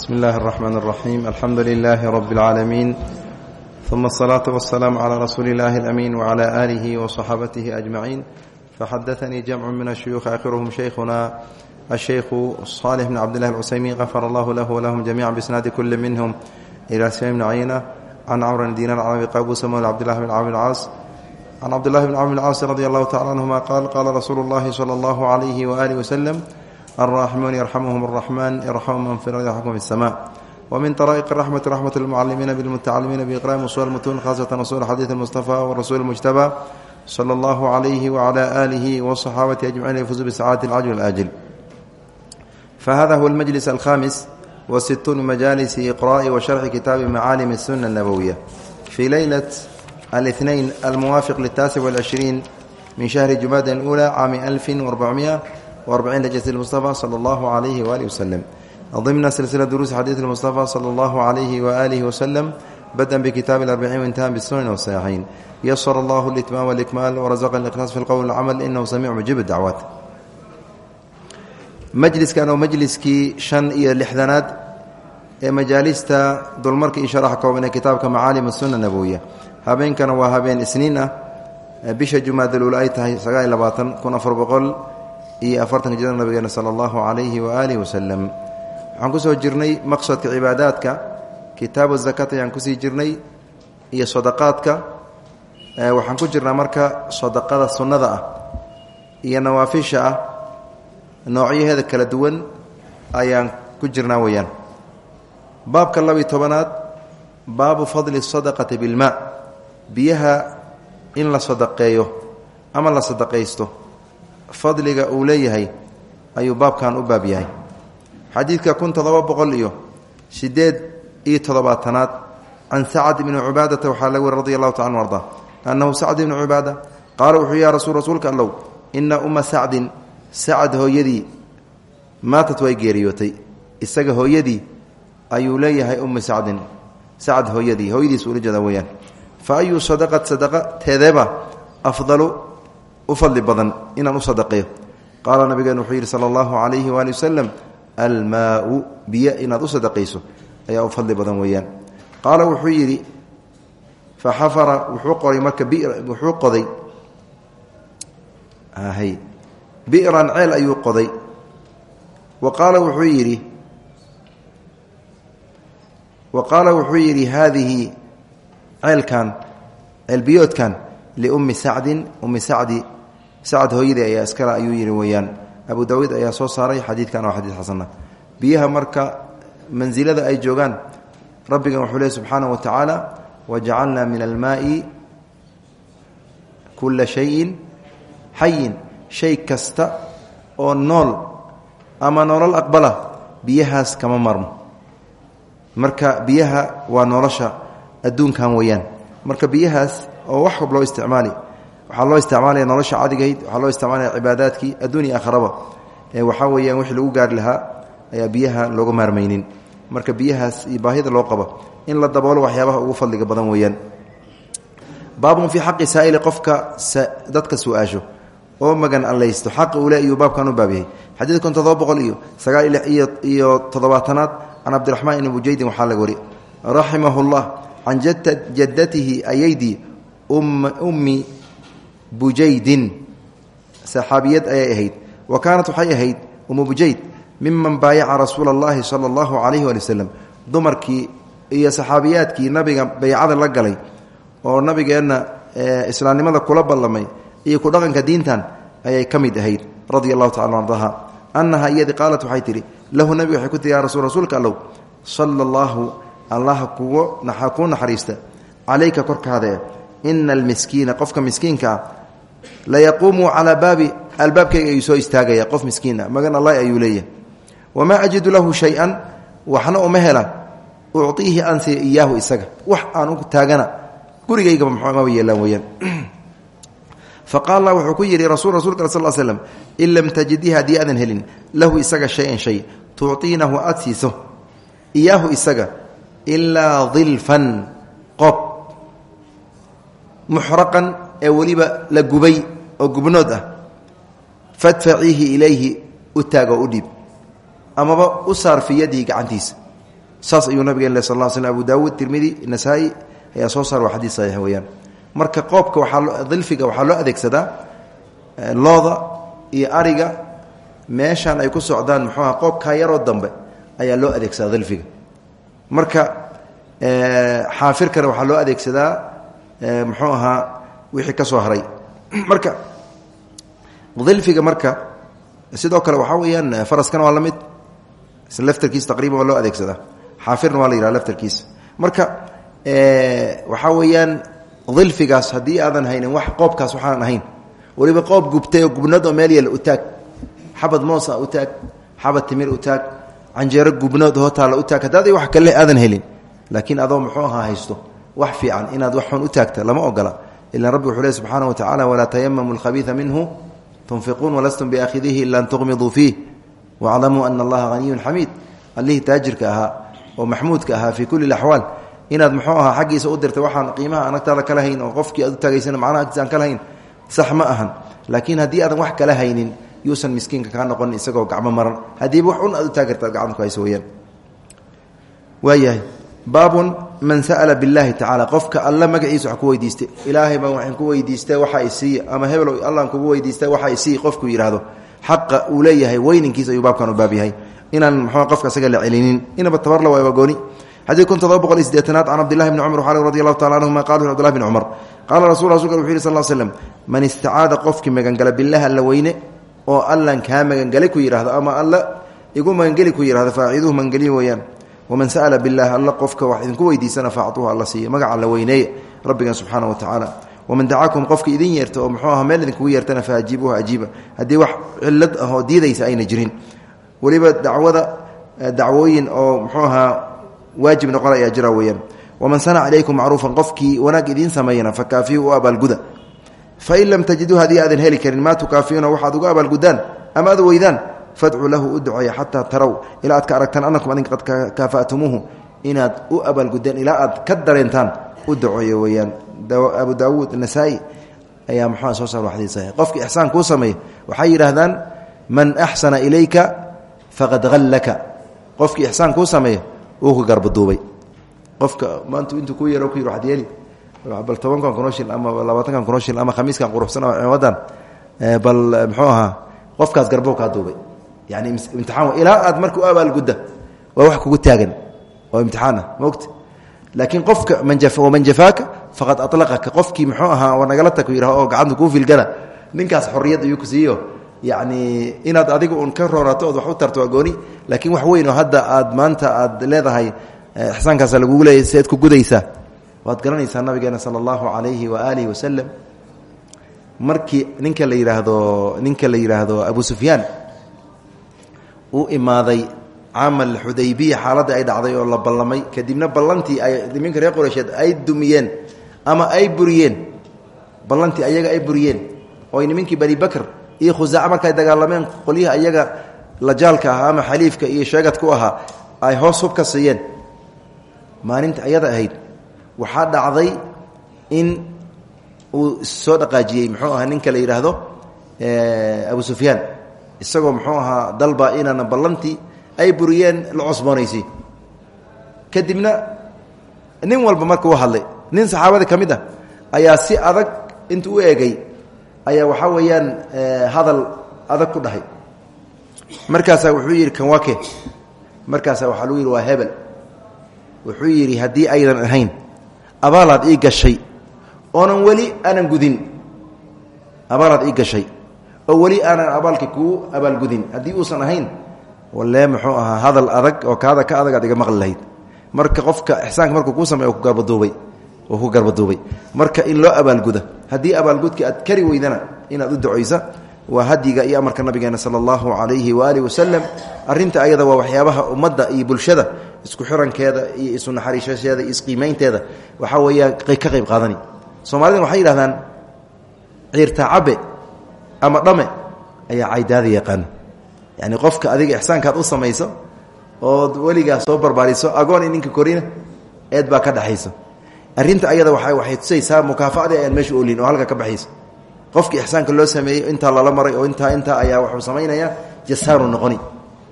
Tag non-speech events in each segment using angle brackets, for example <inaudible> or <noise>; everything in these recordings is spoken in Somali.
بسم الله الرحمن الرحيم الحمد لله رب العالمين ثم الصلاة والسلام على رسول الله الأمين وعلى آله وصحابته أجمعين فحدثني جمع من الشيوخ آخرهم شيخنا الشيخ صالح بن عبد الله العسيمي غفر الله له ولهم جميعا بإسناد كل منهم إلى سليم بن عيينة عن عمرو بن دينار عن أبي قابوس مولى عبد الله بن عمرو العاص عن عبد الله بن عمرو العاص رضي الله تعالى عنهما قال قال رسول الله صلى الله عليه وآله وسلم الراحمون يرحمهم الرحمن يرحم من في الأرض يرحمكم في السماء ومن طرائق الرحمة رحمة المعلمين بالمتعلمين بإقراء أصول المتون خاصة أصول حديث المصطفى والرسول المجتبى صلى الله عليه وعلى آله وصحابته أجمعين يفوزوا بسعادة العجل الآجل فهذا هو المجلس الخامس وستون مجالس إقراء وشرح كتاب معالم السنة النبوية في ليلة الاثنين الموافق للتاسع والعشرين من شهر جماد الأولى عام 1400 وأربعين لجة المصطفى صلى الله عليه وآله وسلم ضمن سلسلة دروس حديث المصطفى صلى الله عليه وآله وسلم بدءا بكتاب الأربعين وانتهى بالسنن والصحيحين يسر الله الإتمام والإكمال ورزق الإخلاص في القول والعمل إنه سميع مجيب الدعوات majliskan oo majliskii shan iyo lixdanaad ee majaalista dulmarka iyo sharaxa kooban ee kitaabka macaalim sunna nabowiya habeenkana waa habeen isniin ah bisha jumaadaluul ay tahay sagaal iyo labaatan kun afar boqol iyo afartanka jira nabigeena sala allahu calayhi waaalihi wasalam waxaan ku soo jirnay maqsadka cibaadaadka kitaabu zakaat ayaan ku sii jirnay iyo sadaqaadka. Waxaan ku jirnaa marka sadaqada sunnada ah iyo nawaafisha ah noocyaheeda kala duwan ayaan ku jirnaa weeyaan. Baabka labiy tobanaad baabu fadli sadaqati bilmaa biyaha in la sadaqeeyo ama la sadaqaysto fadliga uu leeyahay ayuu baabkan u baab yahay. Xadiidka kun toddoba boqol iyo sideed iyo toddobaatanaad can sacd bni cubaadata waxaa laga weri radi allahu taala arda annahu sacd ibni cubaada qaala wuxuu ya rasul rasuulka allow ina umma sacdin sacad hooyadii maatat way geeriyootay. Isaga hooyadii ayuu leeyahay ummi sacdin sacad hooyadii hooyadiis ula jeeda weyaan fa ayu sadaqat sadaqa teedeeba afdalu u fadli badan inaan u sadaqeeyo. Qaala nabigeenu wuxuu yidhi sala allahu calayhi waali almaau biyo inaad u sadaqayso. Ayaa u fadli badan weeyaan. Qaala wuxuu yidhi fa xafara wuxuu qoray marka wuxuu qoday bi'ran ceel ayuu qoday. Wa qaala wuxuu yidhi wa qaala wuxuu yidhi haadihi ceelkan ceelbiyoodkan liummi sacdin ummi sacdi sacad hooyadii ayaa iskale ayuu yidhi weeyaan abu daawuud ayaa soo saaray xadiidkan waa xadiid xasana biyaha marka mansilada ay joogaan rabbigan wuxuu leey subxaanahu wa tacaala wajacalnaa min almaai kula shayin xayin shay kasta oo nool ama nolol aqbala biyahaas kama marmo. Marka biyaha waa nolosha adduunkan weeyaan. Marka biyahaas oo wax wab loo isticmaali waxaa loo isticmaalaya nolosha cadigayd waxaa loo isticmaalaya cibaadaadkii adduun iyo aakharaba ee waxaa weeyaan wixii lagu gaari lahaa ayaa biyaha looga maarmaynin. Marka biyahaas iyo baahida loo qabo in la daboolo waxyaabaha ugu fadliga badan weeyaan. Baabun fii xaqi saa'ili qofka dadka su'aasho. Oo magan allaysto xaqi ule iyuu baabkan u baab xadiidkun toddoba boqol iyo sagaal iyo toddobaatanaad can cabdiraxmaan ibni bujaydin waxaa laga wari. Raximahu llah can jaddatihi ayaydii ummi bujaydin. Saxaabiyad ayay ahayd. Wa kaanat waxay ahayd ummu bujayd miman baayaca rasuula allahi sala allahu calayhi waali wasalam dumarkii iyo saxaabiyaadkii nabiga baycada la galay oo nabigeenna islaamnimada kula ballamay iyo ku dhaqanka diintan ayay ka mid ahayd radia allahu tacala ardaha annaha iyadii qaalat waxay tidhi lahu nabiga waxay ku tihi ya rasul rasuulka allow sala allahu allah kugu kuu naxariista calayka korkaadae ina almiskiina qofka miskiinka ah layaquumu calaa baabi albaabkayga ayuu soo istaagaya qof miskiina magan allah ayuu leeyahay. Wamaa ajidu lahu shay-an waxna uma hela uciihi ansi iyaahu isaga. Wax aan u taagana gurigaygaba maba yeelaan weyaan <clears throat> faqaala wuxuu ku yidhi rasul rasulka sal slm in lam tajidii haddii aadan helin lahu isaga shay-an shay tucطiinahu aad siiso. Isaga ilaa dilfan qob muxraqan ee weliba la gubay oo gubnood ah fadfaciihi ilayhi u taag oo u dhiib. Amaba u saar fii yadihi gacantiisa. Saas ayuu nabigeen le sal abu daawuud tirmidi nasaa-i soo saar waa xadiis saxiix weeyaan. Marka qoobka waxaa dilfiga waxaa loo adeegsadaa looda iyo ariga meeshaan ay ku socdaan muxuu aha qoobkaa yaroo dambe ayaa loo adeegsadaa dilfiga. Marka xaafirkana waxaa loo adeegsadaa muxuu ahaa wixii ka soo haray. Marka dilfiga marka sidoo kale waxaa weeyaan faraskana waa la mid. Laftarkiisa taqriban waa loo adeegsadaa. Xaafirna waa la yidhaha laftarkiisa. Marka waxaa weeyaan dilfigaas haddii aadan haynin wax qoobkaas waxaanan ahayn. Weliba qoob gubtay oo gubnad oo meel yeel u taag. Xabad moosa u taag xabad timir u taag canjeero gubnood hootaalla u taag. Haddaad wax kale aadan helin laakiin adoo muxuu ahaa haysto wax fiican inaad wax xun u taagta lama ogola ilan rabbi wuxuu le subxaana wa tacala walaa tayamamu alkhabiida minhu tunfiquun walastum biaakhidihi ila an tuqmiduu fiih waclamuu ana allaha haniyun xamiid allihii taajirka ahaa oo maxmuudka ahaa fii kulli axwaal inaad muxuu ahaa xaggiisa u dirtay waxaan qiimaha anagtaada kala hayn oo qofkii aad u taagaysana macnaha agtiisa aan kala hayn sax ma ahan laakiin haddii aadan wax kala haynin yuusan miskiinka kaa noqonin isagoo gacmo maran haddiiba wax un aad u taagi kartaad gacanta ku hayso weyaan waayahay baabun man sa'ala billaahi tacaala qofka alla magaciisa wax ku weydiistay ilaahay baan waxaan ku weydiistay waxa isiiya ama hebelow allaan kugu weydiistay waxa isiiya qofku yidhaahdo xaqa uu leeyahay weyninkiisa ayuu baabkan u baab yahay. Inaan mxuu qofka isaga la celinin? Inaba tabarla waa gooni. Xadii kun todoba boqol iyo sideetanaad can cabdillahi bni cumar waxaa radi allahu tacala anhuma qala cbdullahi bni cumar qaala rasul rasulka wuxu yidhi sal l slem man istacaada qofkii magangala billahi alla weyne oo allan kaa magangelay ku yidhahdo ama alla igu waman sa'ala billahi alla qofka wax idinku weydiisana faactuhu alla siiya magaca la weyneeye rabbigan subxaana wa tacaala waman dacaakum qofka idin yeerta oo muxuu aha meel idinkugu yeertana fa ajiibuhu ajiiba haddii wax cilad ah oo diidaysa ayna jirin weliba dacwada dacwooyin oo muxuu ahaa waajib noqon ayaa jira weeyaan waman sanaca ilaykum macruufan qofkii wanaag idiin sameeyana fakaafihu u abaalguda fain lam tajiduu haddii aadan heli karin maa tukaafiyuuna waxaad uga weydaan fadcuu lahu u duceeya xataa taraw ilaa aad ka aragtaan anakum adinka qad kaafa'tumuuhu inaad u abaalgudeen ilaa aad ka dareentaan u duceeya weeyaan. Abu daawuud nasaa-i ayaa muxua soo saar waxdii saxiix. Qofki ixsaan kuu sameeya waxay yidhaahdaan man axsana ilayka faqad hallaka qofkii ixsaan kuu sameeya wuu ku garbaduubay. Qofka maanta intuu ku yaro ku yir waxad yeeli bal tobankan kunoo shil ama labaatankan kunoo shil ama khamiiskan quruxsan yani imtixaan ilaa aad marka u abaalgudda waa wax kugu taagan. Oo imtixaana maogta laakiin qofka man jafaaka faqad alaqaka qofkii muxuu ahaa oo nagala tag yidhah oo gacanta kuu filgana ninkaas xorriyad ayuu ku siiyo. Yacni inaad adiga uun ka roonato ood wax u tarto waa gooni. Laakiin wax weyn oo hadda aad maanta aad leedahay ixsaankaasa lagugu leeyahy seed ku gudaysaa waad garanaysaa nabigeena sala allahu calayhi wa aalihi wasalam markii ninka la yidhaahdo ninka la yidhaahdo abu sufyaan uu imaaday camal xudaybiya xaaladda ay dhacday oo la ballamay. Kadibna ballantii ay niminka reer qoreysheed ay dumiyeen ama ay buriyeen. Ballantii ayaga ay buriyeen. Oo nimankii bani bakr iyo khusaaca markaay dagaalameen qolyihi ayaga lajaalka ahaa ama xaliifka iyo sheegadka u ahaa ay hoos hub ka siiyeen. Ayada ahayd waxaa dhacday in uu soo dhaqaajiyey muxuu ahaa ninka la yidhaahdo abu sufyaan isagoo muxuu ahaa dalba inaana ballantii ay buriyeen la cosboonaysay kadibna nin walba marka u hadlay nin saxaabada ka mid ah ayaa si adag inta u eegay ayaa waxaa weeyaan hadal adag ku dhahay. Markaasaa wuxuu yidhi kan wake markaasaa waxaa lagu yidhi waa hebel. Wuxuu yidhi haddii aydan ahayn abaalaad ii gashay oonan weli aanan gudin. Abaalaad ii gashay oo weli aanan abaalki kuu abaalgudin haddii uusan ahayn walee muxuu ahaa hadal adag oo kaada ka adag aad iga maqli lahayd. Marka qofka ixsaanka markuu kuu sameey oo ku garbaduubay. Marka in loo abaalguda haddii abaalgudka aad kari weydana inaad u ducaysa waa hadyiga iyo amarka nabigeena sala allahu calayhi waaalih wasalam arinta ayada waa waxyaabaha ummadda iyo bulshada isku xirankeeda iyo isu naxariishasheeda iyo isqiimaynteeda waxaa weeyaan ka qayb qaadani. Soomaalida waxay yidhahdaan ciirtaacabe ama dhame ayaa caydaada yaqaana yani qofka adiga ixsaankaad u samayso ood weligaa soo barbaariso agoon ninka korina eed baa ka dhexayso arinta ayada waxay tusaysaa mukaafacdii ayaan meesha olin oo halka ka baxayso. Qofkii ixsaanka loo sameeyey intaa lala maray oo intaa intaa ayaa wuxuu samaynayaa jasaaru noqoni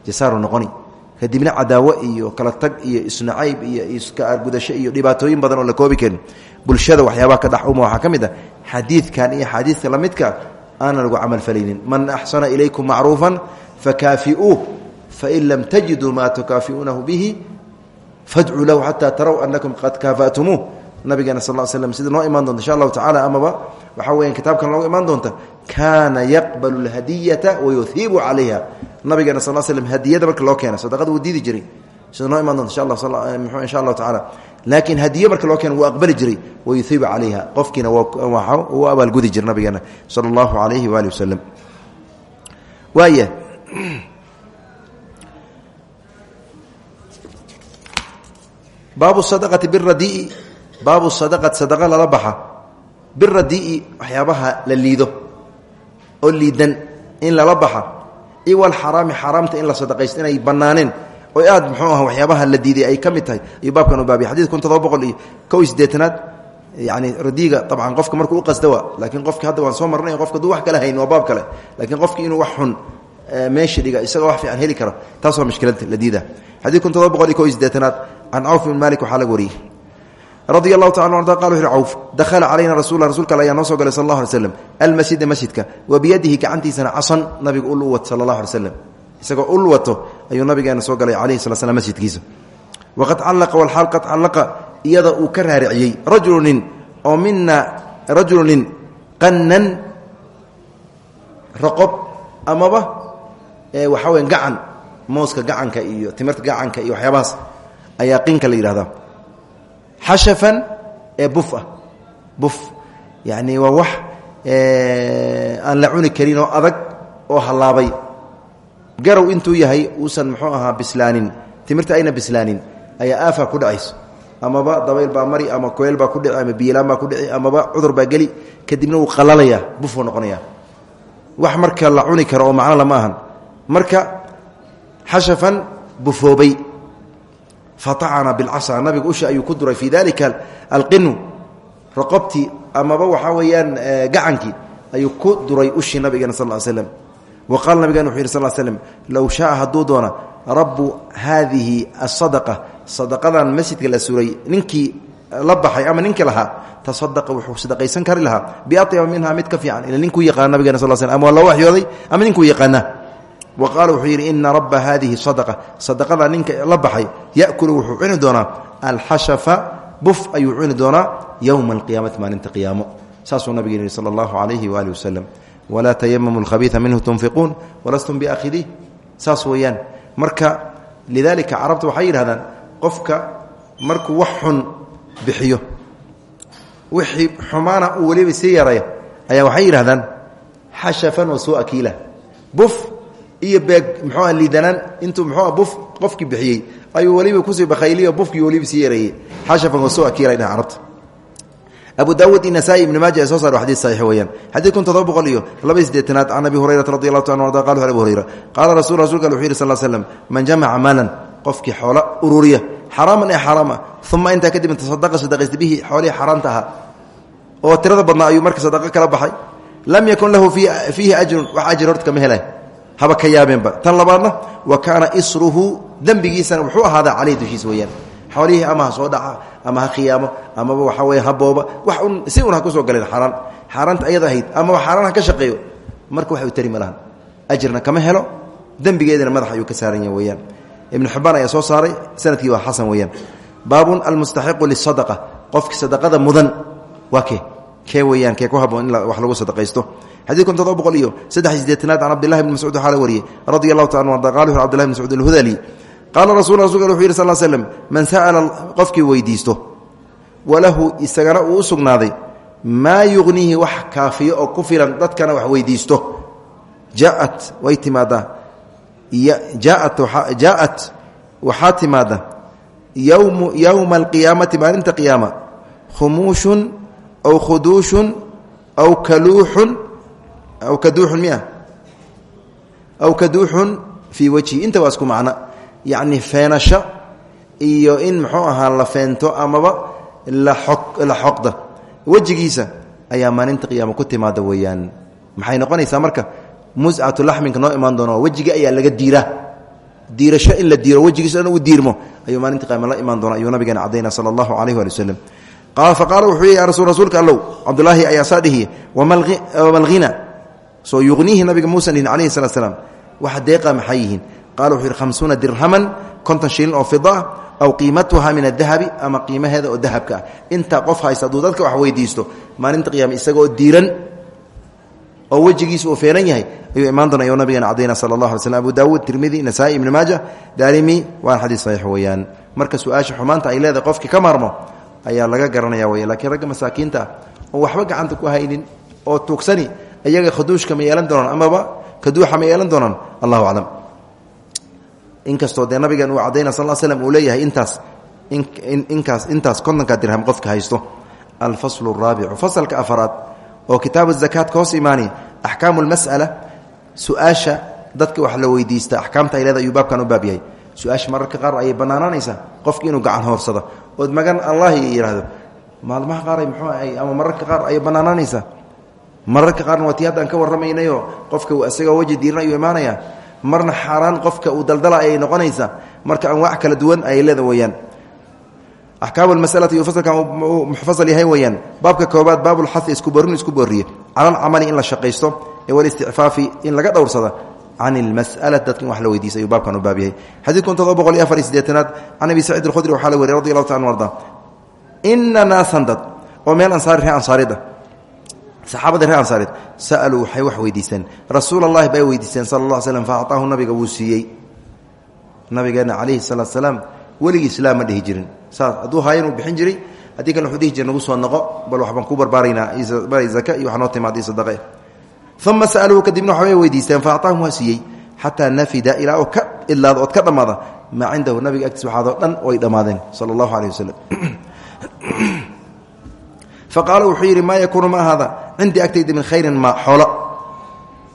jasaaru noqoni. Kadibna cadaawo iyo kala tag iyo isnacayb iyo iskaargudasho iyo dhibaatooyin badan oo la koobi karin bulshada waxyaabaha ka dhex uma waxaa ka mid a xadiidkan iyo xadiidka lamidka aanan lagu camalfalaynin man axsana ilaykum macruufan fakaafiuuh fain lam tajiduu maa tukaafiuunahu bihi fadcuu lahu xataa taraw anakum qad kaafa'tumuuh. Nabigeena sal slm sida noo imaan doonta insha allahu tacala amaba waxaa weya kitaabkan nooga imaan doonta kaana yaqbalu lhadiyata wayuhiibu calayha nabigeena sal slm hadiyada marka loo keena sadaqada wuu diidi jiray sida noo imaan doonta insha allahu tacala laakiin hadiye marka loo keena wuu aqbali jiray wayuhiibu calayha. Qofkiina u abaalgudi jira nabigeena sala allahu alayhi waali wasalam waaya baabu sadaqati biradii baabu sadaqati sadaqa lala baxa. Biradii waxyaabaha la liido oo liidan in lala baxa. Iwalxaraami xaaraamta in la sadaqaysto inay banaaneen oo aad muxuu ah waxyaabaha la diiday ay ka mid tahay. Ayuu baabkan u baabiy xadid kun todoba boqol iyo kow iyo siddeetanaad yani radiiga dabcan qofka markuu u qasda wa laakiin qofki hadda waan soo marnay qofka haduu wax kale hayn waa baab kale. Laakiin qofki inuu wax xun meesha dhiga isagoo wax fiican heli karo taas waa mushkilada la diida xadid kun todoba boqol iyo kow iyo siddeetanaad can cawf bin malik waxaa laga wariyey. Radi allahu taala arda qal wuxu cawf dakhala calayna rasul rasulka al ayaa noo soo galay sal allah alay slam almasjida masjidka wa biyadihi gacantiisana casan nabiga ul u wato sala allah alay slam isagoo ul wato ayuu nabigeena soo galay calayhi sala slam masjidkiisa. Waqad callaqa walxaal qad callaqa iyada uu ka raariciyey rajulu nin oo mina rajulu nin qannan raqob amaba waxaa gacan mooska gacanka iyo timirta gacanka iyo waxyaabahaas ayaa qinka la yidhahdaa. Xashafan ee buf ah buf yacni waa aan la cuni karin oo adag oo hallaabay garow intuu yahay uusan muxuu ahaa bislaanin timirta ayna bislaanin ayaa aafa ku dhacayso. Amaba dabayl baa mari ama koyl baa ku dhici ama biilaan baa ku dhici amaba cudur baa geli kadibna wuu qalalayaa bufuu noqonayaa wax marka la cuni karo oo macno lama ahan. Marka xashafan bufoobay. Faacana bicasa nabiga usha ayuu ku duray fii dalika alqinu raqobtii amaba waxaa weeyaan gacankii ayuu ku duray ushii nabigeena sal slm wa qaala nabigena wuxu yih sal slm low shaaa hadduu doona rabu haadihi asadaqa sadaqadan masjidka la suray ninkii la baxay ama ninkii lahaa tasadaqa wuxuu sadaqaysan kari lahaa biatyaba minha mid ka fiican ila ninkuu yaqaana nabigena sal sl ama waa loo waxyooday ama ninkuu yaqaana wa qaala wuxuu yidhi ina rabba haadihi sadaqa sadaqada ninka la baxay yakulu wuxuu cuni doonaa alxashafa buf ayuu cuni doonaa yowma alqiyaamati maalinta qiyaamo saasuu nabigeen yihi sala allahu calayhi waali wasalam walaa tayamamu alkhabiida minhu tunfiquun walastum biakhidih saas marka lidaalika carabta waxay yidhahdaan qofka markuu wax xun bixiyo wixii xumaana uu weliba sii yaraya ayaa waxay wa suua kiila buf iyo beeg muxuua liidanaan intuu muxuua buf qofkii bixiyey ayuu weliba ku sii bakhayliyo bufkii weliba sii yareeyey xashafan wa suua kiila dhaha carabta abu daawud iyo nasaa-i ibni maaja ee soo saar xadis saxiix weeyaan. Xadiid kun todoba boqol iyo laba sideetanaad can abi hurayrata radi allahu taala arda qala abu hurayra qaala rasul rasulka wuxu yidhi sal slam man jamaca maalan qofkii xoola ururiya xaraaman ee xaraama uma intaa kadib tasadaqa sadaqaysta bihi xoolihii xaaraanta ahaa. Oo tirada badnaa ayuu marka sadaqo kala baxay. Lam yakun lahu fiihi ajrun wax ajir horta kama helay. Haba ka yaabeenba. Tan labaadna wa kaana isruhu dembigiisana wuxuu ahaadaa caleyh dushiisa weeyaan xoolihii ama ha soo dhaca ama ha khiyaamo amaba waxaa weya ha booba wax un si un ha ku soo galeen xaaraan. Xaaraanta ayada ahayd amaba xaaraan ha ka shaqeeyo. Marka wax u tari ma lahan ajirna kama helo dembigeedana madax ayuu ka saaran yahay weeyaan. Ibnu xibbaan ayaa soo saaray sannadkii waa xasan weeyaan. Baabun almustaxiqu lisadaqa qofki sadaqada mudan waa kee? Kee weeyaan kee ku haboon in wax lagu sadaqaysto? Xadid kun todoba boqol iyo saddex iyo sideetanaad can cabdillahi bni mascuud waxaa la wariyey radia allahu taala arda qala wuxu abdillahi bn mascuud alhudali qaala rasul rasulka wuxu yidhi sal slm man sa'ala qofkii weydiisto walahu isagana uu u sugnaaday maa yugniihi wax kaafiyo oo ku filan dadkana wax weydiisto jaaat way timaadaa jaaat waxaa timaada yowma alqiyaamati maalinta qiyaama khumuushun aw khuduushun aw kaluuxun aw kaduuxun mia aw kaduuxun fii wajhi inta waa isku yacni feenasho iyo in muxuu ahaa la feento amaba la xoqda. Wejigiisa ayaa maalinta qiyaama ku timaada weeyaan. Maxay noqonaysaa marka? Muscatu laxminka noo imaan doono wejiga ayaa laga diiraa. Diirasho in la diiro wejigiisa u diirmo ayuu maalinta qaama la doona ayuu nabigeena cadayna sala allahu calayh waali waslem faqaala wuxuu rasul rasuulka allow cabdulaahi ayaa saa dhihiye wamalghina soo yuqniihi nabiga muusan dhihin calayhi waxa deeqa maxay qala wuxuu yihi hamsuuna dirhaman konton shilin oo fida ah aw qiimatuha min adahabi ama qiimaheeda oo dahabka ah. Intaa qof haysta hadduu dadka wax weydiisto maalinta qiyaame isagaoo diiran oo wejigiisa uu feeran yahay ayuu imaan doona ayuu nabigeena cadayna sala allah alay slm abu daawuud tirmidi nasaa-i ibni maaja daarimi waana xadiis saxiix weeyaan. Marka su'aasha xumaanta ay leedahay qofki ka maarmo ayaa laga garanaya wey lakiin ragga masaakiinta ah oo waxba gacanta ku haynin oo tuugsani iyaga khaduushka ma yeelan doonaan amaba kaduuxa inkastoo dee nabigan uu cadayna sal slm uu leeyahay intaas inkaas intaas kontonka dirham qofka haysto. Alfaslu araabicu fasalka afaraad oo kitaabu zakaat ka hoos imaani axkaamu lmas'ala su'aasha dadka wax la weydiista axkaamta ay leeda ayuu baabkan u baab yahay. Su'aasha mararka qaar ayay bannaanaanaysaa qofki inuu gacan hoorsado. Ood magan allahi yidhaahdo maalmaha qaar ay muxuu ay ama mararka qaar ayay bannaanaanaysaa. Mararka qaarna waa ka warramaynayoo qofka isagoo weji diiran imaanaya marna xaaraan qofka uu daldala ayay noqonaysaa marka anwaac kala duwan ayay leeda weyaan axkaam masalati uu fasalkan muxfasal yahay weyaan baabka koobaad baabulxai isku boorin isku booriye cala alcamali in la shaqaysto ee walisticfaafi in laga dhowrsada. Can ilmas'ala dadka wax la weydiisa ayuu u baab yahay. Xadiid kun todoba afar iyo sideetanaad can abi saciid alkhudri waxaa la weriy radi allahu taala arda. Ina naasan dad saxaabadii reer ansaareed sa'aluu waxay wax weydiisteen. Rasuul bay weydiisteen sala allah slm fa nabiga wuu siiyey. Nabigeenna calayhi salaatu salaam weligii islaam ma dhihi jirin. Saas hadduu haayan uu bixin jiray haddii kale wuxuu dhihi jira nagu soo noqo bal waxbaan ku barbaaraynaa zaka iyo wax noo timaada sadaqe. Uma sa'aluuhu kadibna waxbay weydiisteen fa acaahum waa siiyey. Nafida ilaa ka idlaado ood ka dhammaada maa cindahu nabiga agtiis waxaadoo dhan way dhammaadeen sala allahu caleyh wasalam <clears throat> faqaala wuxuu yidhi maa yakuunu ma ahaada cindii agtayda min khayrin ma xoolo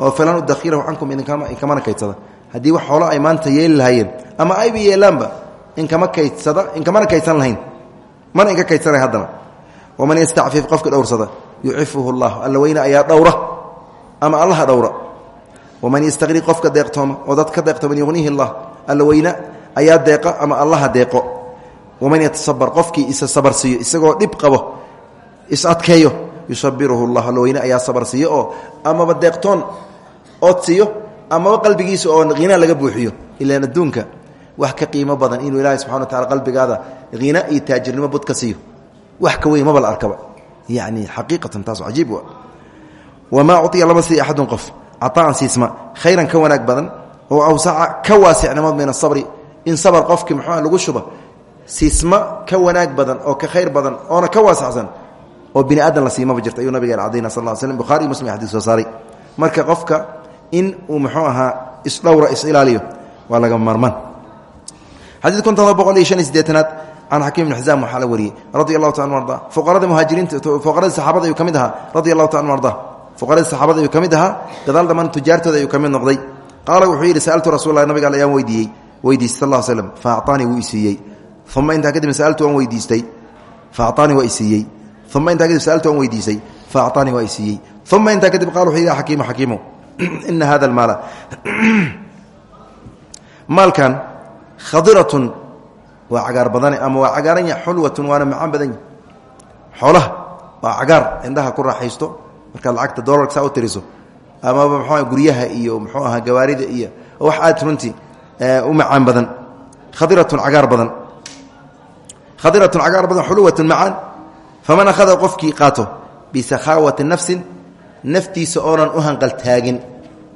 oo falan udakhilahu cankum inkamana kaydsada haddii wax xoolo ay maanta yeeli lahaayeen ama ayba yeelaanba inkama kaydsada inkamana kaydsan lahayn mana inka kaydsanay haddana waman yastacfif qofka dhowrsada yucifuhu llah alla weyne ayaa dhowra ama allaha dhowra waman yastaqni qofka deeqtooma oo dad ka deeqtooma yugnihi llah alla weyne ayaa deeqa ama allaha deeqo waman yatasabar qofkii isa sabarsiiyo isagoo dhib qabo is adkeeyo yusabiruhu llah alla weyne ayaa sabar siiyo oo amaba deeqtoon ood siiyo qalbigiisa oo hinaa laga buuxiyo ilaan adduunka wax ka qiimo badan inuu ilaahay subxana wa tacala qalbigaada hina iyo taajirnimo bud ka siiyo wax ka weyn maba arkaba. Yani xaqiiqatan taas cajiib wa wamaa uiya lama siiya axadun qof caطaan siisma khayran ka wanaag badan oo awsaca ka waasicnimo min asabri in sabr qofkii muxua lagu shuba siisma ka wanaag badan oo ka khayr badan oona ka waasacsan oo bini aadan la siimaba jirta ayuu nabigeen cadayna sal l slm buhari muslim xadis soo saaray. Marka qofka in uu muxuu ahaa isdhowra is-ilaaliyo waa laga marman xadii kun todoba boqol iyo shan iyo sideetanaad can xakiim ibn xisaam waxaa la wariyey radi allahu taala arda. Fuqarada muhaajiriinta fuqaradii saxaabada ayuu ka mid ahaa radi allahu taala arda. Fuqaradii saxaabada ayuu ka mid ahaa gadaal dhammaan tujaartooda ayuu ka mid noqday. Qaala wuxuu yidhi sa'altu rasul lah nabiga ayaan weydiiyey weydiistay sal slm fa acطaanii wuu isiiyey uma intaa kadib sa'altu waan weydiistay fa acطaanii waa isiiyey uma intaa kadib sa'altu waan weydiisay fa acطaanii waa isiiyey uma intaa kadib qala wuxuu yidhi xakiimu xakiimo ina hada almaala maalkan khadiratun waa cagaar badane ama waa cagaaran ya xulwatun waana macaan badan yahi xoolaha waa cagaar indhaha ku raaxaysto markaad lacagta dolarka saa u tiriso amaba mxua guryaha iyo muxuu ahaa gawaarida iyo wax aad runtii u macaan badan khadiratun cagaar badan khadiratun cagaar badan xulwatun macaan faman akhada qofkii qaato bisakhaawati nafsin naftiisa oonan u hanqaltaagin.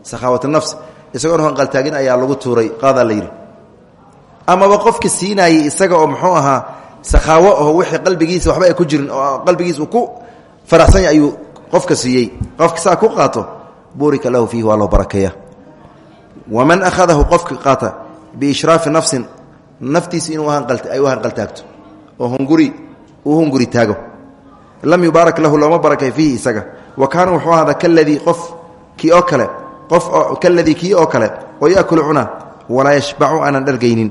Sakhaawat nafs isagoon hanqaltaagin ayaa lagu tuuray qaadaa la yidhi. Amaba qofka siinaayey isaga oo muxuu ahaa sakhaawo oo wixii qalbigiisa waxba ay ku jirin oo qalbigiisa uu ku faraxsan yahy ayuu qofka siiyey. Qofka saa ku qaato buurika lahu fiihi waa loo barakeeya waman akhadahu qofka qaata biishraafi nafsin naftiisa inuu ay u hanqaltaagto oo hunguri uu lam yubaarak lahu looma barakay fiihi isaga. Wa kaana wuxuu ahada kaladii qof kii oo kale qof kaladii kii oo kale oo yaakulu cuna walaa yashbacu aanan dhargaynin.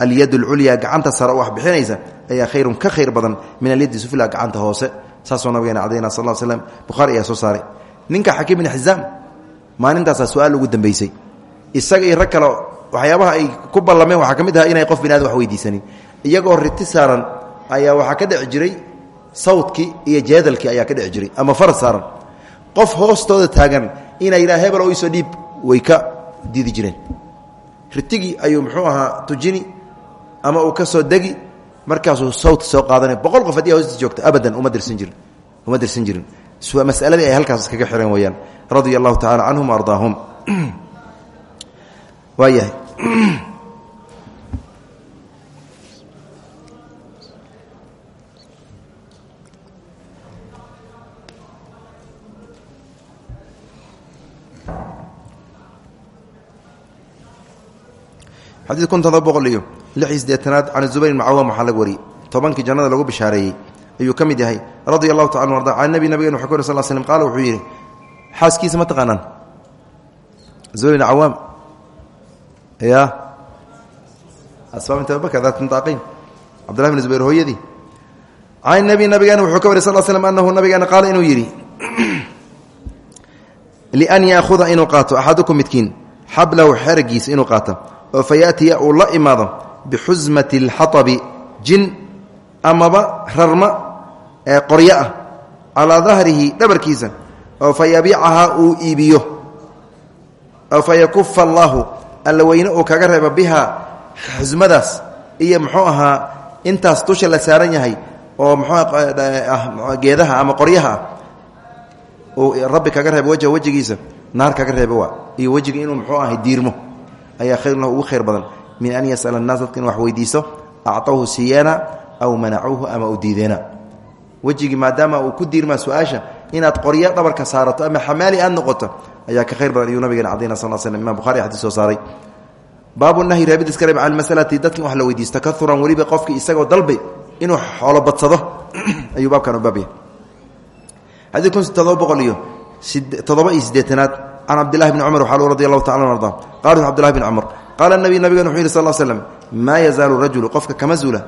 Alyad اlculyaa gacanta sare wax bixinaysa ayaa khayrun ka khayr badan min alyadi sufla gacanta hoose. Saasoo nabigeena cadayna sal slm buhaari ayaa soo saaray. Ninka xakiim bn xisaam maalintaasaa su'aal ugu dambeysay. Isaga iyo rag waxyaabaha ay ku ballameen waxaa ka mid inay qof bini wax weydiisanin iyagoo riti saaran ayaa waxaa ka dhici jiray sawdkii iyo jeedalkii ayaa ka dhici jiray ama faras saaran. Qof hoostooda taagan inay yidhaha hebel oo iisoo dhiib way ka diidi jireen. Ritigii ayuu muxuu ahaa tujini ama uu ka soo degi markaasuu sawdka soo qaadanay. Boqol qof haddii hoostiis joogto abadan uma dirsan jirin uma dirsan jirin. Masaladii ay halkaas iskaga xireen weyaan radia allahu tacala ardaahum. <clears throat> Waayahay <clears throat> xadiid kun todoba boqol iyo lix iyo sideetanaad zubayr cawam waxaa laga wariyey tobankii jannada lagu bishaareeyey ayuu ka mid yahay radia allahu taala can nabi nabigen ka wari sal slm qaala wuxuu yidhi xaaskiisa ma taqaanaan? Zubayr cawaam ya asbaab inta abubakr daat mutaaqiin cabdullahi bn zubayr hooyadii. Can nabi nabigeena wuxuu ka wari sal slm anahu nabigeena qaala inuu yidhi lian yaahuda inuu qaato axadukum midkiin xablahu xeragiisa inuu qaato oo fa yaatiya uu la imaado bixusmati اlxaabi jin amaba rarma ee qoryo ah calaa dahrihi dhabarkiisa oo fa yabiicahaa uu iibiyo. Oo fa yakufa allaahu alla weyne uu kaga reebo bihaa xusmadaas iyo muxuu ahaa intaas dusha la saaran yahay oo muxuu geedaha ama qoryaha ah uu rabbi kaga reebo wejha wejigiisa naar kaga reebo waa iyo wejiga inuu muxuu ahay diirmo ayaa khayr lahu ugu khayr badan. Min an yasala annaas dadka in wax weydiisto actawhu siiyeena aw manacuuhu ama u diideena. Wejigii uu ku diirmaa su'aasha inaad qoryo dhabarka saarato ama xamaali aad noqoto ayaa ka khayr badan ayuu nabigeena cadayna sal l slm imam bukhari xadis soo saaray. Baabu nahyi reebid iska reeb can masalati dadka wax la weydiisto kauran weliba qofki isagoo dalbay inuu xoolo badsado <clears throat> ayuu baabkan u baabya kun todoba boqol iyo todoba can cabdilahi bni cumar waxaa radi allahu taala arda qala cbdillahi bn cumar qaala nabi nabigan wuxuu yihi sal slm maa yazaalu rajulu qofka kama zuula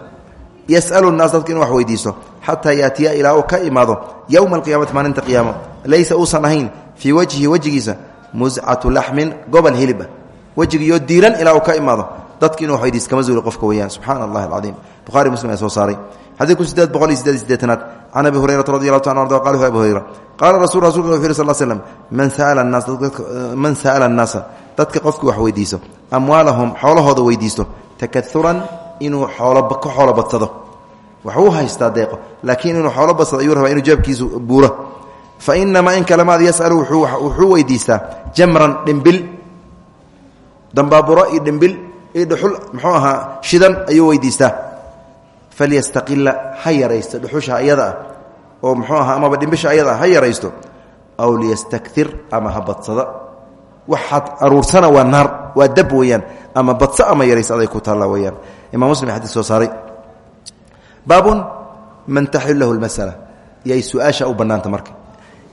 yasalu naas dadka inu wax weydiisto xataa yaatiya ilaa uu ka imaado yowma alqiyaamati maalinta qiyaamo laysa uusan ahayn fii wajhi wejigiisa muscatu laxmin gobol hilib ah wejigiyo diiran ilaa uu ka imaado dadka inuu wax weydiisto kama zuula qofka weyaan subxaana allahi alcadiim buhari muslim can abi hurayrata radi allahu ta arda qala abu hurayra qaala rasul rasulka wuxu yiri sal slm man sa'ala annaasa dadka qofkii wax weydiiso amwaalahum xoolahooda weydiisto takauran inuu ka xoolo badsado waxuu haystaa deeqo laakiin inuu xoolo badsado ayuu rabaa inuu jeebkiisu buuro fa inamaa in kalemaad yasalu wuxuu weydiistaa jamran dhimbil dambaaburo iyo dhimbil iyo dhuxul muxuu ahaa shidan ayuu weydiistaa falyastaqila ha yaraysto dhuxusha ayada ah oo muxuu ahaa amaba dhimbisha ayada ah ha yaraysto aw liyastakir ama ha badsada waxaad aruursana waa naar waa dab weeyaan ama badso ama yaraysa aday ku taalla weyaan imam muslim xadis soo saaray. Baabun man taxil lahu lmasala yay su'aasha u bannaanta marka.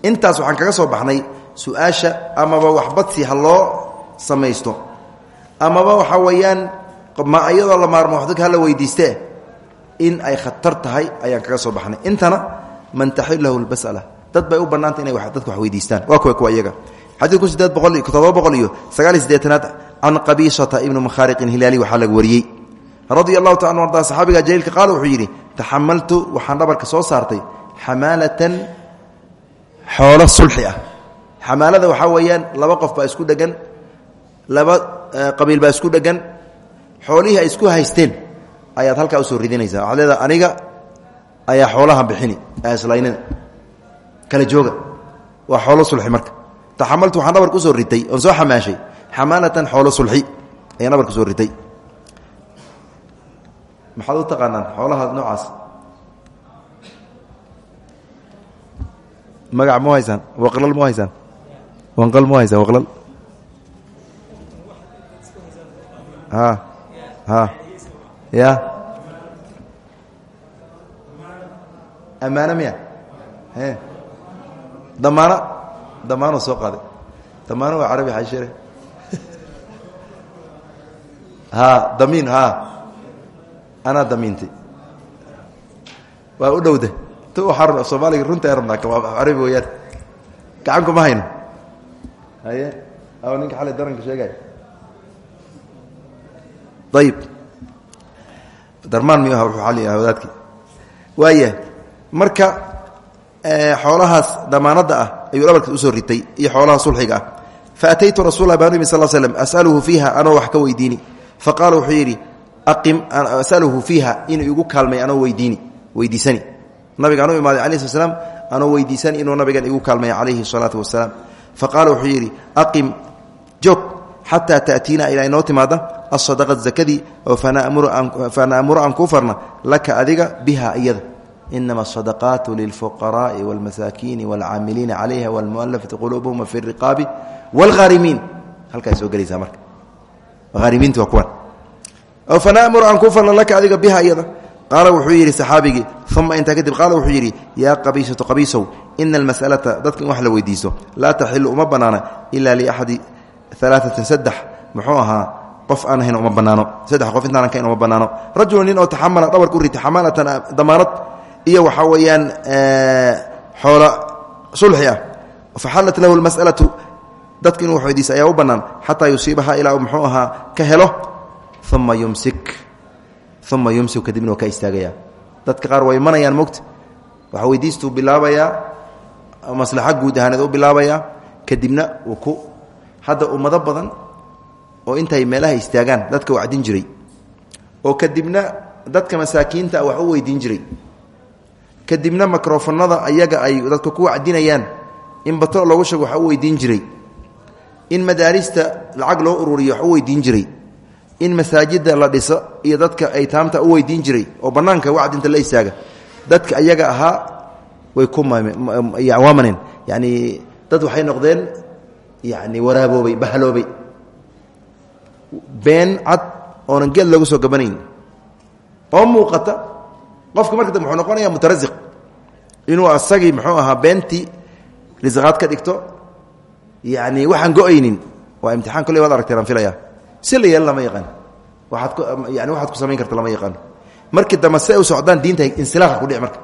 Intaas waxaan kaga soo baxnay su'aasha amaba wax badsi ha loo samaysto. Amaba waxaa weeyaan ma iyadoo la maarmo wax dadka hala weydiistee in ay khatar tahay ayaan kaga soo baxnay. Intana man taxil lahu dad bay u bannaanta inay dadka wax weydiistaan. Waa kuwa kuwa iyaga. Xadiid kun sideed boqol todoba boqol iyo sagaal iyo sideetanaad can qabiishata ibni mukhaariqin hilaali waxaa laga wariyey. Radia taala arda saxaabiga jaliilka qaala wuxuu yidhi taxamaltu waxaan dhabarka soo saartay xamaalatan xoolo sulxi ah. Xamaalada waxaa laba qof baa isku dhegan laba qabiil baa isku dhegan xoolihii isku haysteen ayaad halkaa u soo ridinaysaa. Waxaad leedaha aniga ayaa xoolaha bixini islaynina kala jooga. Waa xoolo sulxi marka. Taxamaltu waxaan dhabarka u soo ritay oon soo xamaashay. Xamaalatan xoolo sulxi ayaan dhabarka u soo ritay maxaad u taqaanaan xoolaha noocaas? Magac mu haysaan? Waqlal mu haysaan? Wanqal mu haysaan? Waqlal? Ha ha ya? Ammaano miya? Damaano? Damaano soo qaaday. Damaano waa carabi xashire ha damiin ha. Anaa damiintay waa u dhowda t soomaaliga runta rabnaa carabi weyaan. Gacankuma hayno. Haye ninka xalay daranka sheegay. Ayib darmaan miyuha wuxuu xalli ahaa wadaadkii. Waaya marka xoolahaas damaanadda ah ayuu dhabarkiis u soo ritay iyo xoolaha sulxiga ah. Fa ataytu rasuula baan u imi sal asaluhu fiiha anoo wax ka weydiini. Fa qaala wuxuu yidhi asaluhu fiiha inuu igu kaalmay anoo weydiini weydiisani nabigaan u imaaday calayi sl slam anoo inuu nabigan igu kaalmay calayhi salaatu wasalaam fa qaala aqim joog xataa taatiina ilaa inoo timaada asadaqat zakadii oo fanaamuru aan kuu farna laka adiga biha iyada inama asadaqaatu lilfuqaraai wاlmasaakiini wاlcaamiliina calayha wاlmualafati quluubuhum wafi riqaabi wاlhaarimiin halkaa soo gelaysaa marka haarimiinti waa kuwan oo fanaamuru aan kuu farna laka adiga biha iyada qaala wuxuu yidhi saxaabigii uma intaa kadib qaala wuxuu yidhi yaa qabiisatu qabiisow ina almas'alata dadka in wax la weydiisto laa taxilu uma bannaana ila liaxadi alaaثatin saddex muxuu ahaa qof aan ahayn uma bannaano saddex qof intaanan kahayn uma bannaano rajulu nin oo taxamala dhabarka u ritay xamaalatan damaanad iyo waxaa weeyaan xoola sulxi ah faxallat lahu lmas'alatu dadka inuu wax weydiista ayaa u bannaan xataa yusiibaha ilaa uu muxuu ahaa ka helo uma yumsik uma yumsik kadibna waa ka istaagaya dadka qaar waa imanayaan mogta waxa weydiistuu bilaabayaa maslaxa guud ahaaneed u bilaabayaa kadibna uu ku hadda ummado badan oo intay meelaha istaagaan dadka wacdin jiray. Oo kadibna dadka masaakiinta wax u weydiin jiray. Kadibna mikrofonada ayaga ay dadka ku wacdinayaan in bato loogu sheego wax u weydiin jiray. In madaarista lacag loo ururiyo wax u weydiin jiray. In masaajida la dhiso iyo dadka aytaamta u weydiin jiray oo banaanka wacdinta la istaaga. Dadka ayaga ahaa way ku waamaneen yani dad waxay noqdeen yani waraaboobay bahaloobay. Been cad oonan geed looga soo gabanayn. Oo muuqata. Qofka marka dambe muxuu noqonaya mutarasiq inuu asagii muxuu ahaa beentii risqaad ka dhigto yani waxaan go'aynin. Waa imtixaan kolley waad aragteen aan filaya si la yeelo lama yaqaan. Waaad yani waxaad ku samayn karta lama yaqaano markii dambe si ay u socdaan diinta insilaaxa kudhici marka.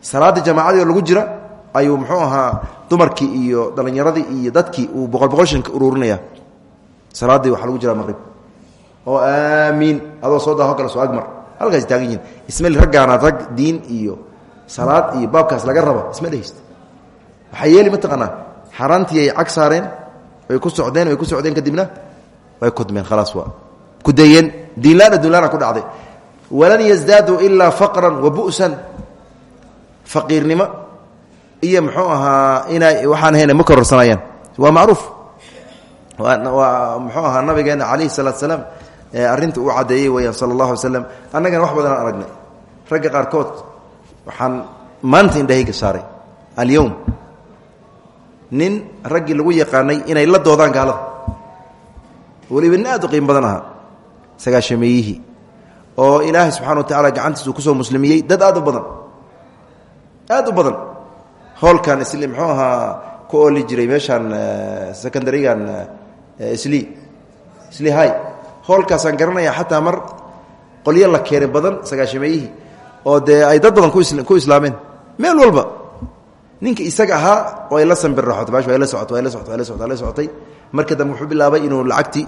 Salaadii jamaacadii oo lagu jira ayuu muxuu ahaa dumarkii iyo dhalinyaradii iyo dadkii uu boqol boqol shanka ururinaya. Salaadii waxaa lagu jiraa maqrib. Oo aamiin adoo soo daaho kale soo agmar. Halkaas taagan yihiin isma raggaana rag diin iyo salaad iyo baabkaas laga rabo isma dhehayst waxaa yeeli mataqaanaa xaaraantii ay cag saareen ay ku socdeen ay ku socdeen kadibna way kudmeen khalaas waa. Kudayeen diinlaana duunlaana ku dhacday. Walan yazdaaduu ilaa faqran wa bu'san. Faqiirnimo iyo muxuu ahaa inay waxaan hayna ma kororsanayaan. Waa macruuf. Waa muxuu ahaa nabigeena calayhi salaatu salaam arrinta uu caddeeyey weyaan sala allahu alay wax badanaan aragnay. Ragga qaarkood waxaan maanta indhahayga saaray. Alyowm nin raggii lagu yaqaanay inay la doodaan gaalada weliba nin aad u qiimo oo ilaahay subxana wa tacaala gacantiisa uu ku soo muslimiyey. Dad aad u badan. Aad u badan hoolkan isli muxuu ahaa ku ooli jiray meeshaan secondarigan isli isli hay hoolkaasaan garanaya xataa mar qolyo la keenay badan sagaashameeyihii oo dee ay dad badan ku islaameen meel walba. Ninka isaga ahaa way la sambirraxotay bash way la socotay way la socotay way la socotay way la socotay. Marka dambe wuxuu bilaabay inuu lacagtii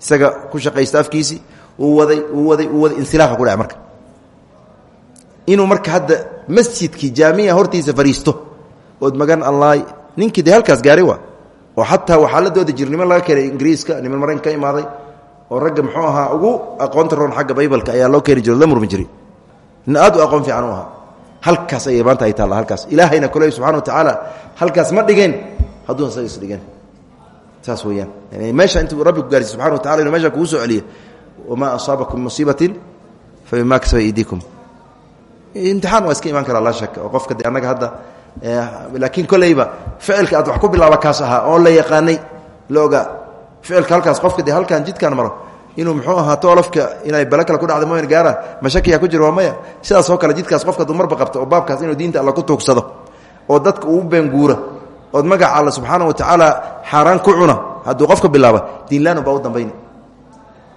isaga ku shaqaysto afkiisii uu waday uu waday uu waday insilaaxa ku dhacay marka. Inuu marka hadda masjidkii jaamica hortiisa fariisto ood magan allaay. Ninkii dee halkaas gaaray waa. Oo xataa waxaa la dooda jir niman laga keenay ingiriiska niman maraykan ka imaaday oo ragga muxuu ahaa ugu aqoonta roon xagga baybalka ayaa loo keeni jiro la murmi jiray. Nin aad u aqoon fiican u ahaa. Halkaas ayay maanta ay taalla halkaas. Ilaahayna kule subxana wa tacaala halkaas ma dhigeen hadduuna saga is dhigeen. Saas weeyaan. Meesha intuu rabbi ku gaarsiy subxana wa tacala inu meesha kugu soo celiye wamaa asaabakum musiibatin fa bimaa kasaba idiikum imtixaan waa iska imaan karaa laa shaka oo qofka de annaga hadda laakiin kolleyba ficilka aad wax ku bilaaba kaas ahaa oo la yaqaanay la ogaa ficilka halkaas qofka de halkan jidkaan maro inuu muxuu ahaa toolofka inay bale kale ku dhacda mooyn gaara mashakiya ku jiro waa maya sidaas oo kale jidkaas qofka dumarba qabta oo baabkaas inuu diinta alla ku tuugsado oo dadka uu beenguura ood magaca alla subxaana wa tacaala xaaraan ku cuna hadduu qofka bilaaba diinlaan baa u dambayni.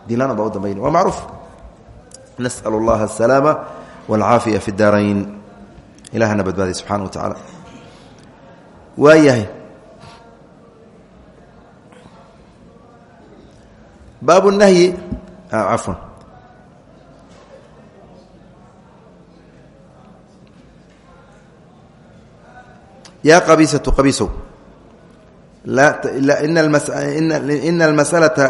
Diinlaan baa u dambayni. Waa macruuf. Nas'al allaha asalaama walcaafiya fi daarayn ilahana badbaadiy subxana wa tacaala waa yahay baabu nahyi cafwan. Yaa qabiisatu qabiisow. Ina almasalata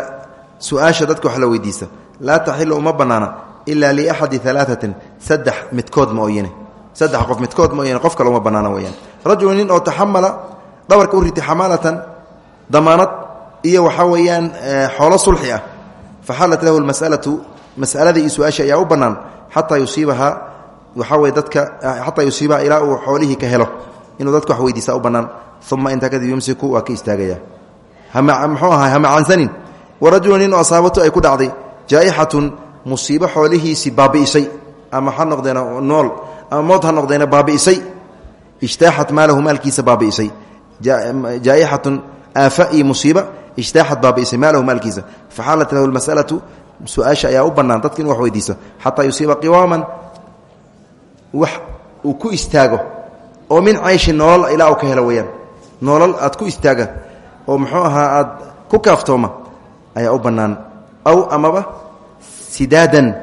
su'aasha dadka wax la weydiisa. Laa taxilu uma banaana ilaa liaxadi alaaثatin saddex midkood mooyane saddex qof midkood mooyane qof kale uma banaana weyaan. Rajulu nin oo taxamala dhabarka u riti xamaalatan damaanad iyo waxaa weeyaan xoolo sulxi ah. Faxalat lahu masalatu masaladii iyo su'aashii ayaa u bannaan xataa yusiibahaa dadka xataa yusiibaha ilaa uu xoolihii ka helo. Inuu dadka wax weydiisa u bannaan. Uma kadib yumsiku waa ka istaagaya. Muxuu ahaa hamacaansanin warajulu nin oo asaabatu ay ku dhacday jaaixatun musiibo xoolihiisii baabi'isay ama ha mood ha noqdeena baabi'isay. Ijtaaxat maalahu maalkiisa baabi'isay. Jaaixatun aafa iyo musiiba ijtaaxat baabi'isay maalahu maalkiisa. Faxaalat lahu lmasalatu su'aasha ayaa u bannaan dadka inu wax weydiiso xataa yusiiba qiwaaman wax uu ku istaago. Oo min cayshi nolol ilaa uu ka helo weyaan nolol aad ku istaaga oo amaba sidaadan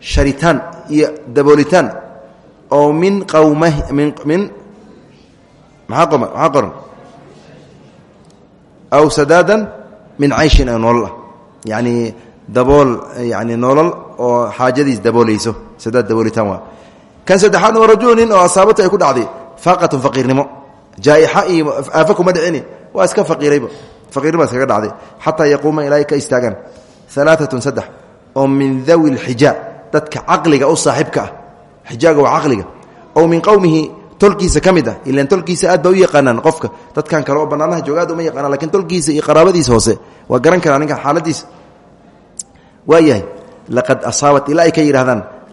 sharitaan iyo daboolitaan oo min qawma min min maxaa qoran? Aw sadaadan min cayshin ee nolol ah. Yacni dabool yani nolol oo xaajadiis daboolayso sadaad daboolitaan waa. Kan saddexaadna waa rajulu nin oo asaabatu ay ku dhacday faaqatun faqiirnimo. Jaaixa iyo aafo kuma dhicini waa iska faqiirayba faqiirnima iskaga dhacday. Xataa yaquuma ilaa ka istaagaan. Alaaatun saddex oo min dawi lxijaa ah xijaaga waa caqliga. Oo min qowmihi tolkiisa ka mid ah. Aad ba u qofka. Dadkan kale oo bannaanaha jooga uma yaqaanaan lakiin tolkiisa iyo qaraabadiisa hoose waa garan karaa ninkan xaaladiisa. Waa yahay laqad asaabat ilaa ay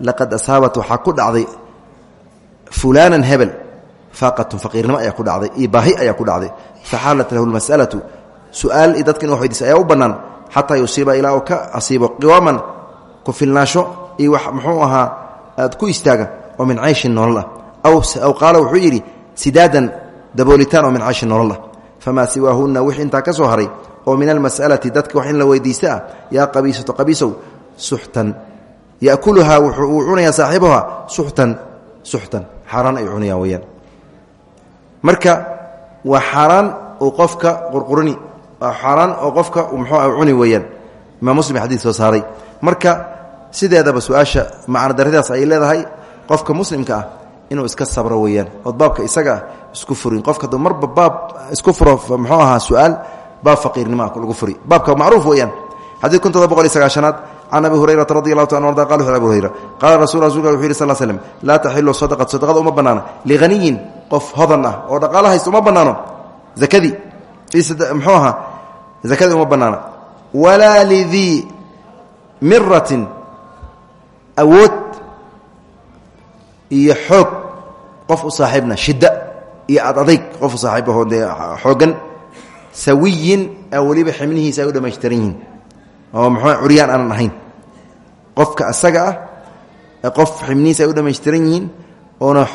laqad asaabat waxaa ku dhacday fulaanan hebel. Faaqatun faqiirnimo ayaa ku dhacday iyo baahi ayaa ku dhacday. Faxaalat lahu lmasalatu su'aal i dadka in wax weydiisa ayaa u bannaan ku filnaasho iyo wax muxuu ahaa aad ku istaaga oo min cayshin nolol ah aw qaala wuxuu yidhi sidaadan daboolitaan oo min cayshin nolol ah famaa siwaahunna wixii intaa ka soo haray oo min almas'alati dadka wax la weydiista ah yaa qabiisatu qabiisow suxtan. Yakuluhaa wuu cunayaa saaxiibaha suxtan suxtan. Ay cunayaan weyaan marka waa xaaraan uu qofka qurqurani waa xaaraan oo qofka muxuu cuni weeyaan. Imaam muslim xadiid soo saaray. Marka sideedaba su'aasha macna daradaas ay leedahay. Qofka muslimka ah inuu iska sabro weeyaan. Ood baabka isku furin. Qofka marba baab isku furo muxuu ahaa su'aal baab faqiirnimo ah lagu baabka macruuf weeyaan. Xadiid kun todoba boqol iyo sagaashanaad can abi hurayrata radi allahu ta an arda hurayra qaala rasul rasulka wuxu yidhi sal slm laa taxilu sadaqat sadaqada uma bannaana lighaniyin qof hodan ah oo dhaqaala haysta uma bannaano zakadii muxuu ahaa zakadii uma bannaana walaa lidii miratin awood iyo xoog qof u saaxiibna shidda iyo ad adayg qof u saaxiib ahoo dee xoogan sawiyin a weliba xibnihiisa ay oo muxuu curyaan aanan ahayn. Qofka asaga ah qof xibnihiisa ay u dhamaystiran yihiin oona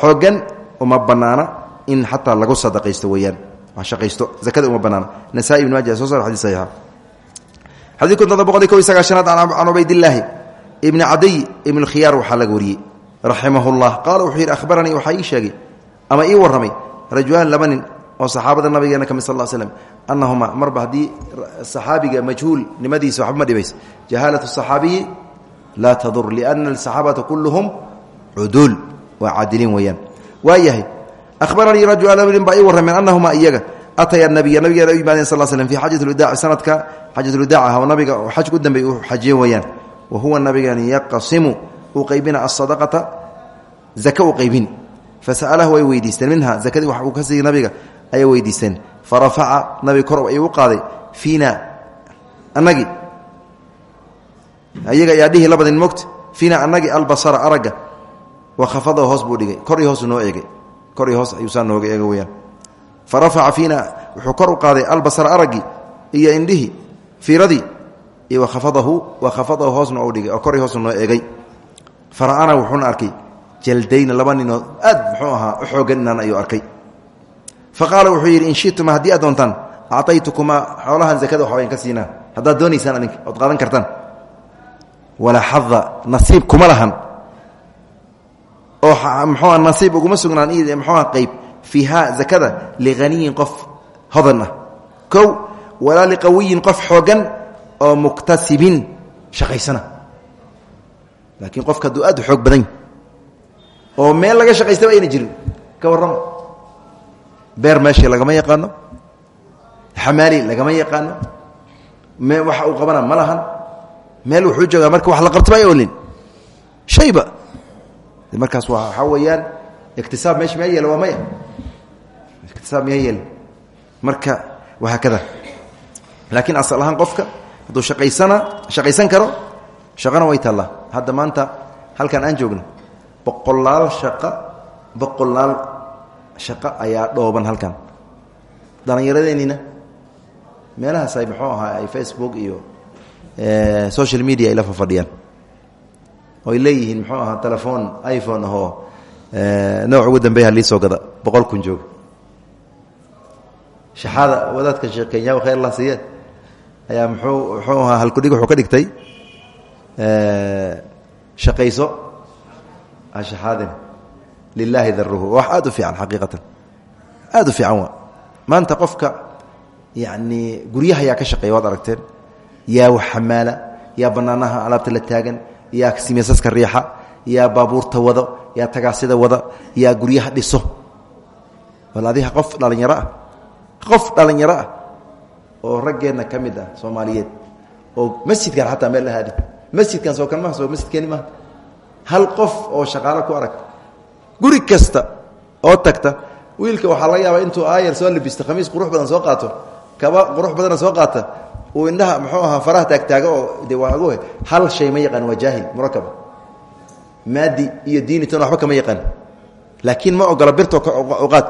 uma bannaana in xataa lagu sadaqaysto weeyaan. Shaqaysto zakada uma banaana nasaa-i ibn maaja soo sar xadis saxiixa. Xadii kun todoba boqol iyo kob iyo sagaashanaad can cubaydillaahi ibni cadiy ibn khiyaar waxaa laga wariyey raximahu llah qaala wuxuu yidhi ahbaranii waxaa ii sheegay ama ii warramay rajulaan laba nin oo saxaabada nabigeena ka mid sal slm anahuma marba haddii saxaabiga majhuul nimadiisa waxba ma dhibays jahaalatu saxaabiyi laa tadur liana asaxaabata kulluhum cuduul waa caadiliin weeyaan. Waa yahay ahbaranii rajulnin baa ii warrameen anahuma iyaga. Ataya nabiya nabigeena u yimaadeen sal slm fi xajat lwadaaci sanadka xajatulwadaac ah oo nabiga xajka u dambeey uu xajiye weeyaan wa huwa nabigeeni yaqasimu uu qaybina asadaqata zaka u qaybin. Fasa'alahu way weydiisteen minha zakadii wax uu ka siiyey nabiga ayay weydiisteen. Farafaca nabiga kor ayuu u qaaday fiina anagii ayaga ayaa dhihi labadin mogta fiina anagii albasara aragga. Wa khafadahu hoos buu dhigay. Kor iyo hoos noo eegay. Kor iyo hoos ayuusaa iyo wakhafadahu wakhafadahu hoosna u dhigay oo kor iyo hoos noo eegay. Fara'ana wuxuuna arkay jaldayna laba ninoo aad muxuu ahaa u xoogan inaan ayuu arkay. Fa qaala wuxuu yidhi in shituma haddii aad doontaan actaytukumaa zakada waxbayn ka siinaa haddaad doonaysaan adinka ood qaadan kartaan. Walaa xada nasiib kuma lahan. Oo mxuua nasiib uguma sugnaan mxuuha qeyb fiiha zakada lighaniyin qof hodan ah. Kow walaa liqawiyin qof xoogan oo muktasibin shaqaysana. Laakiin qofka hadduu aad u xoog badan oo meel laga shaqaystaba ayna jirin ka warrama. Beer meeshii lagama yaqaano xamaali lagama yaqaano me waxa uu qabana ma lahan meel wuxuu joogaa marka wax la qabtaba ay olin shayba. Markaas waxaa weeyaan iktisaab meesha miyaa yeela waa maya? Iktisaab miyaa yeela marka wahaakada. Laakiin asal ahaan qofka hadduu shaqaysana shaqaysan karo shaqana way taallaa. Hadda maanta halkan aan joogno boqolaal shaqa boqolaal shaqo ayaa dhooban halkan. Dhallinyaradeenina meelahaas ay muxuu ahaa ay facebook iyo social media ay la fafadhiyaan. Oo ay leeyihiin muxuu ahaa telefoon iphone ahoo nooc ugu dambeeya liisoo gada. Boqol kun jooga. Shaxaada wadaadka sheekh kenyaw khayr allah siiye ayaa muxuu ahaa halkudhig wuxuu ka dhigtay shaqayso ashaxaadin lilaahi daruhu wax aad u fiican xaqiiqatan aad u fiican waa. Maanta qofka yacni guryaha yaa ka shaqeeya waad aragteen yaa wax xamaala yaa bannaanaha alaabta la taagan yaa simisaska riixa yaa baabuurta wado yaa tagaasida wada yaa guryaha dhiso. Bal adiga qof dhallinyaro ah qof dhallinyaro ah oo raggeenna ka mid ah soomaaliyeed. Oo masjidkan xataa meel la haadi masjidkan soo kan maha soo masjidkeeni maaha. Hal qof oo shaqaalo ku arag. Guri kasta oo tagta wiilka waxaa laga yaabaa intuu aayar soo labisto khamiis qurux badan soo qaato. Kaba qurux badana soo qaata. Uu indhaha muxuu ahaa faraha taagtaaga oo de waa agu hal shay ma yaqaan waa jaahil murakaba maadi iyo diini tan waxba kama yaqaan. Laakiin ma ogola birto qaad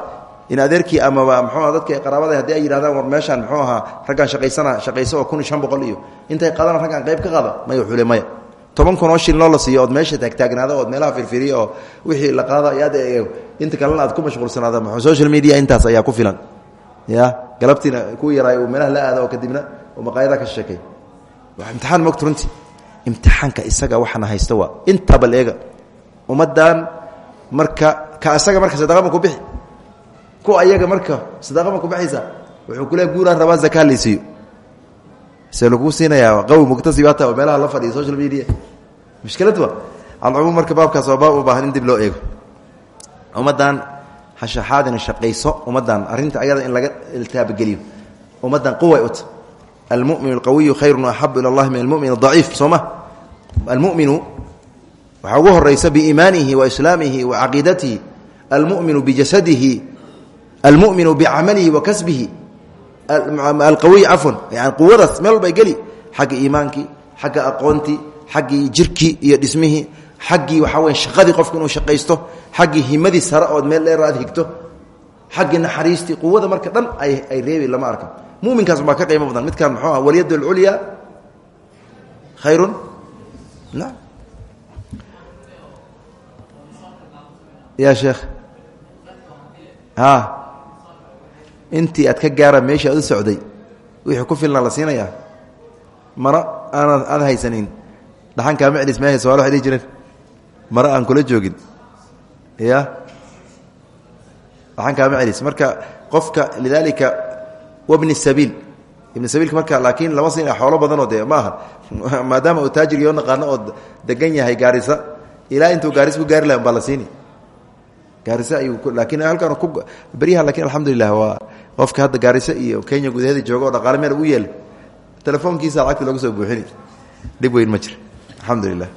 in adeerkii amaba mxuua dadka qaraabada haddii ay yidhahdaan war meeshaan muxuu ahaa raggaan shaqaysana shaqayso oo kun iyo intay qaadana raggaan qayb ka qaada maya wuxuu le oo shil loo la siiyo ood meesha taagtaagnaado ood meelaha firfiriya oo wixii la qaado aad inta kalena aad ku mashquulsanaado m social media intaas ayaa ku filan. Ya galabtiina ku yaraay uu meelaha la aado kadibna oo maqaayadaha ka sheekay. Imtixaan mogta runtii. Imtixaanka isaga waxaana haysta waa intaba leega ummaddan marka ka isaga marka sadaqama ku bixi kuwa ayaga marka sadaqama ku baxaysa wuxuu kule guuraan rabaa zakaa laysiiyo se laguu siinayaa qawi mugtasibaata oo meelaha la fadhiya social media. Mushkilad wa alcumuum marka baabkaas waa baab u baahan in dib loo eego. Ummaddan hashaxaadina shaqayso ummaddan arrinta ayada in laga iltaabageliyo ummaddan quway uta almumin alqawiyu khayru axabu ila allahi min almumin adaciif soo ma? Almuminu waxaa ugu horeysa biiimaanihi wa islaamihi wa caqiidatihi. Almuminu bijasadihi almuminu bicamalihi wa kasbihi alqawiy cafwan yani quwadaas meel walba geli xagga iimaankii xagga aqoontii xaggii jirkii iyo dhismihii xaggii waxaa weya shaqadii qofku inuu shaqaysto xaggii himadii sare ood meel dheer aad higto xaggii naxariistii quwada marka dhan ay reebi lama arka muminkaas baa ka qiimo badan midkaan muxuu ah walyad alculya khayrun na ya sheekh a intii aad ka gaara meeshii aad u socday wixii ku filna la siinayaa? Maro aanad aad haysanin dhaxankaama celis mehe soala waxay dhihi jireen maro aan kula joogin. Ya dhaxankaama celis. Marka qofka lidaalika wabni sabiil. Ibn sabiilka marka laakiin lama siin xoolo badanoo dee ma aha. <laughs> Maadaama uu taajiryo naqaano oo degan yahay gaarisa ilaa intuu gaaris ku gaari laha baa la siini. Gaarisa ayuu laakiin halkan ku beryahan laakiin alxamdulilah waa qofka hadda gaarisa iyo kenya gudaheeda jooga oo dhaqaale meel ugu yeela telefoonkiisa lacagta looga soo buuxini. Dhib weyn ma jira alxamdulilah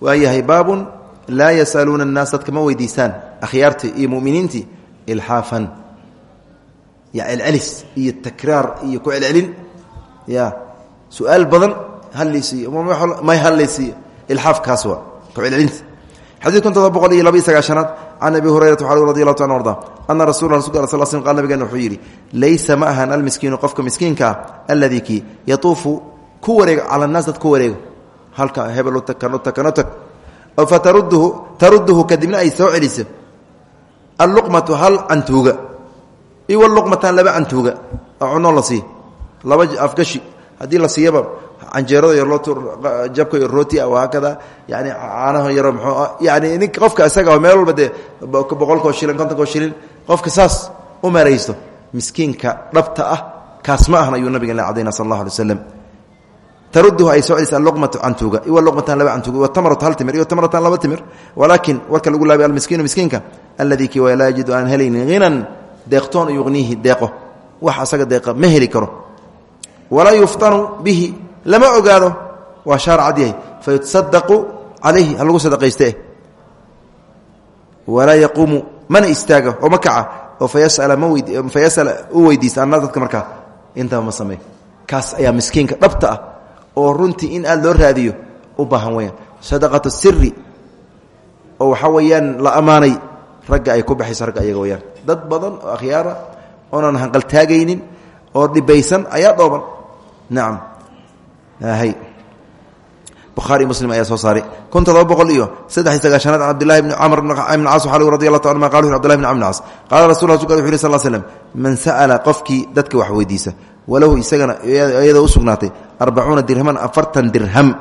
waayahay baabun laa yasaluuna الnaas dadka ma weydiistaan. Akhyaartii iyo muminiintii ilxaafan ya celcelis iyo takraar iyo ku celcelin. Ya su'aal badan hallaysiiyo may hallaysiiyo ilxaaf kaas waa ku celcelinta. Xadid kun todoba boqol iyo laba can abi hurayrata waxaa radi allahu ta arda ana sl sl qal nabigeen wuxuu yidhi laysa ma ahan almiskiinu qofka miskiinka ah alladii kii yatuufu ku wareego cala annaas dad ku wareego halka hebel u tag kan u tag kan u tag oo fa taruduhu kadibna ay soo celiso alluqmatu hal cantuuga iyo wluqmataan laba cantuuga oo cunoo la sii laba afgashi haddii la siiyaba canjeerada yar loo jabka iyo rooti ah haakada yani caanaha yaro mxuu yani nin qofka isaga meel walba dee boqolkoo shilin kontonkoo shilin qofka saas u meeraysto miskiinka dhabta ah kaas ma ahna ayuu nabiga cadayna sal allah alay waslam taruduhu ay soo celisa alluqmatu cantuuga iwa luqmatan laba cantuuga watamaratu hal timir iyo tamaratan laba timir. Walaakin warka lagu laabay almiskiinu miskiinka alladii kii laa yajidu aan helaynin hinan deeqtoon yugniihi deeqo. Wax asaga deeqa ma heli karo. Walaa yuftanu bihi lama ogaado waa shaar cad yahay. Fayutasadaqu calayhi ha lagu sadaqayste walaa yaquumu mana istaago oo ma kaca. Oo fayasala u weydiista anna dadka markaa. Intaba ma sameey kaas ayaa miskiinka dhabta ah oo runtii in aad loo raadiyo u baahan weyaan sadaqatu siri oo waxaa weeyaan la ammaanay ragga ay ku baxayso ragga ayaga weyaan dad badan oo akhyaara oonan hanqaltaagaynin oo dhibaysan ayaa dhooban buhaari muslim ayaa soo saaray. Kun todoba boqol iyo saddex iyo sagaashanaad can cabdillahi bni camr bn caas waxaa lg radi allah ta anuma qala wuxu abdillahi bn camr bn caas. Qaala rasul rasulka wuxu yhi sal slm man sa'ala qofkii dadka wax weydiisa walahu isagana iyadoo u sugnaatay arbacuuna dirhaman afartan dirham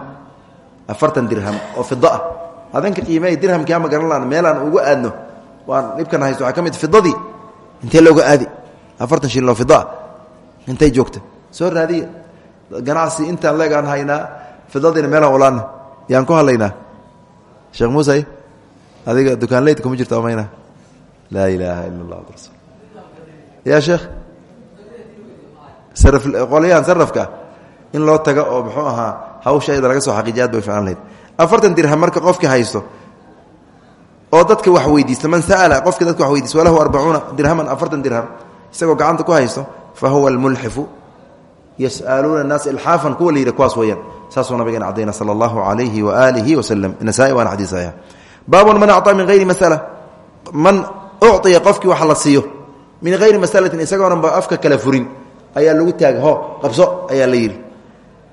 afartan dirham oo fida ah. Adanka qiimeey dirhamkii ama garan laan meelaan ugu aadno waan dhibkan haysto waxaa ka mid fidadii intee looga aadi? Afartan ah ganacsi intaan leegaan haynaa fidadiina meelaan ulaana yaan ku hadlaynaa. Sheekh muuse adiga dukaanleyd kuma jirto amayna laa ilaaha ila allah rasul. Ya sheekh qolyahan sarafka in loo taga oo muxuu ahaa hawsha ayada laga soo xaqiijiya aad bay ficlaan lahayd. Afartan dirham marka qofkii haysto oo dadka wax weydiista man sa'ala qofka dadka wax weydiista walahu arbacuuna dirhaman afartan dirham isagoo gacanta ku haysto fa huwa almulxifu yas'aluuna annaasa ilxaafan kuwa la yidhi kuwaas weeyaan. Saasuu nabigeena cadayna sala allahu calayhi waaalihi wasalam nasaa-i waana xadiis saxiix baabun man acطaa min hayri masala. Man ucطiya qofkii wax la siiyo min hayri masalatin isagoonanba afka kala furin ayaa lagu taagay ho qabso ayaa la yidhi.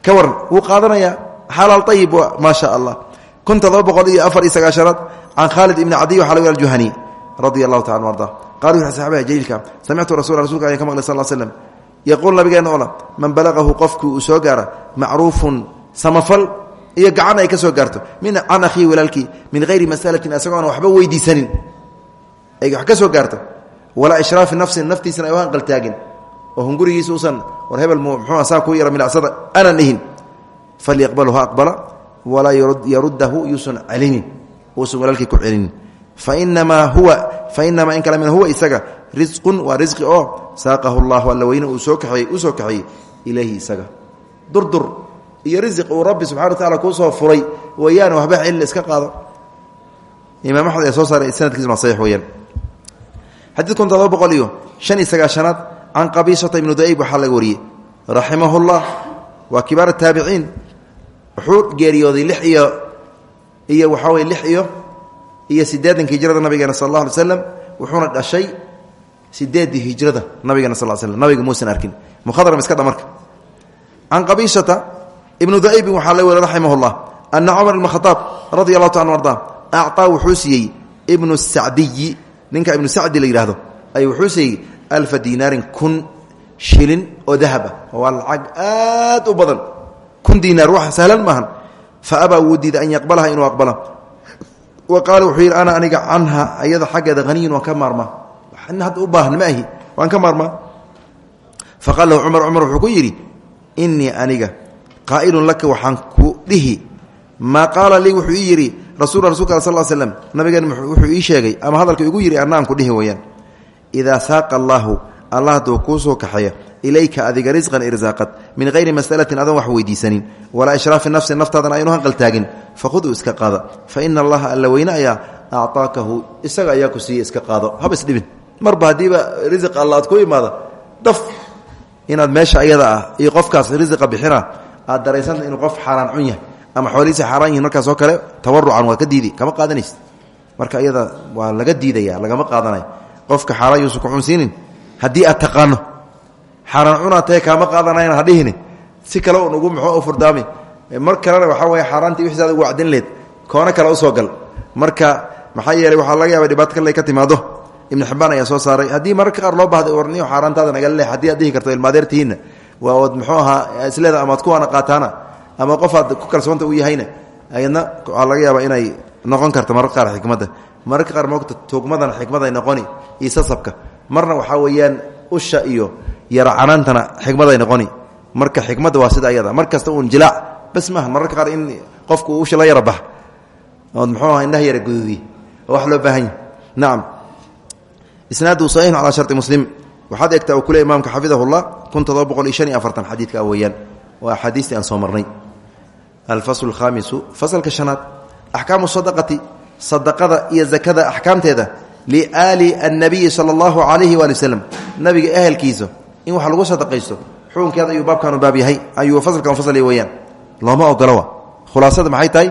Ka waran wuu qaadanayaa xalaal ayib maa sha allah. Kun todoba boqol iyo afar iyo sagaashanaad can khaalid ibni cadiy waxaa lagu aljuhani radia allahu taala arda qala wuxu saxabaha jaliilka samictu rasul rasulka ayaan ka maqlay sal slm yaquul nabigeena ola man balaqahu qofkii uu soo gaara macruufun samafal iyo gacan ay ka soo gaarto min can akhiihi walaalkii min hayri masalatin isagoona waxba weydiisanin ay wax ka soo gaarto walaa ishraafi nafsin naftiisana ay u hanqaltaagin oo hungurigiisa usan war hebel muxuu saa kuu yara milicsada aanan dhihin falyaqbalu ha aqbala walaa yaruddahu yuusan celinin uusan risqun waa risqi oo saaqahu llahu alla weyne uu soo kaxeeyey u soo kaxeeyey ilayhi isaga. Durdur iyo risiq uu rabbi subxana wa tacala kuu soo furay weeyaan waxba celin iska qaado. Imaam axmed ee soo saaray sanadkiisuna saxiix weeyaan. Xadiid kun todoba boqol shan iyo sagaashanaad can qabiisata ibnu dayb waxaa laga wariyey. Raximahu llah waa kibaar taabiciin wuxuu geeriyooday lix iyo iyo waxaa weye lix iyo iyo sideedankii hijrada nabigeena sal alla alay wuxuuna dhashay sideeddii hijrada nabigeena sal slm nabiga muusan arkin. Mukhadram iska dha marka. Can qabiishata ibnu daybin waxaa laga wariy raximah llah ana cumar ibn khaaab radi allahu ta an arda. Acطaa wuxuu siiyey ibnu sacdiyi ninka ibnu sacdi la yidhahdo ay wuxuu siiyey alfa dinaarin kun shilin oo dahab ah waa lacag aad u badan. Kun diinaar wax sahlan maahan fa abaa wuu diiday an yaqbalaha inuu aqbalo wa qaala wuxuu yidhi ana aniga canha ayada xaggeeda haniyun waan ka maarmaa waxna hadda u baahan ma ahi. Waan ka maarmaa fa qaala lahu cumar cumar wuxuu ku yidhi innii aniga qaa'ilun laka waxaan ku dhihi maa qaala lii wuxuu ii yidhi rasul rasulka sal l slm nabigeen wuxuu ii sheegay ama hadalka igu yidhi annaan ku dhihi weeyaan idaa saaqa allaahu allah hadduu kuu soo kaxeeya ilayka adiga risqan irsaaqad min hayri masalatin adoon wax weydiisanin walaa ishraafi nafsin naftaadana aynu hanqaltaagin fakhuduu iska qaada. Fa ina allaha alla weyne ayaa isaga ayaa ku iska qaado marba haddiiba risiq alla aad ku imaada daf inaad meesha ayada ah iyo qofkaas risiqa bixina aad daraysanta inuu qof xaaraan cun yahay ama xoolihiisa xaaraan yihiin markaas oo kale tawarucan waa ka diidi kama qaadanaysa marka iyada waa laga diidaya lagama qaadanayo qofka xaaraan yuusan ku cunsiinin haddii aad taqaano xaaraan cunaa tahe kaama qaadanayna si kale un ugu muxuu furdaami. Mar kalena waxaa weeye xaaraantii wixiis aad ugu wacdin leed koono kale u soo gal. Marka maxaa yeeley waxaa laga yaaba dhibaato kale ka timaado ibnu xibbaan ayaa soo saaray. Haddii mararka qaar loo baahday warniyo xaaraantaada naga leh. Haddii aad dhihi karto ilmaadeertihiinna waa ood muxuu ahaa isleeda amaad kuwaana qaataana ama qofaad ku kalsoonta u yahayna ayadna laga yaabaa inay noqon karta mararka qaar xikmadda. Mararka qaar moogta tuugmadana xikmad ay noqoni iyo sasabka. Marna waxaa weeyaan usha iyo yaracanaantana xikmad ay noqoni. Marka xikmadda waa sida ayada. Mar kasta uun bas maaha mararka qaar in qofku usha la yara bax muxuu aha indhaha yara guduudiy wax loo baahan yahy nacam isnaadu saxiixun calaa sharti muslim. Waxaad eegtaa uu kule imaamka xafidahullah kun todoba boqol iyo shan iyo afartan. Xadiidka weeyaan. Waa axaadiistii aan soo marnay. Alfaslu alkhaamisu fasalka shanaad axkaamu sadaqati sadaqada iyo zakada axkaamteeda liaali annabiyi sala allahu calayhi waali waslem nabiga ehelkiisa in wax lagu sadaqaysto xukunkeeda ayuu baabkaanu baab yahay. Ayuu fasalkan fasaliya weeyaan. Looma ogolowa khulaasada maxay tahay?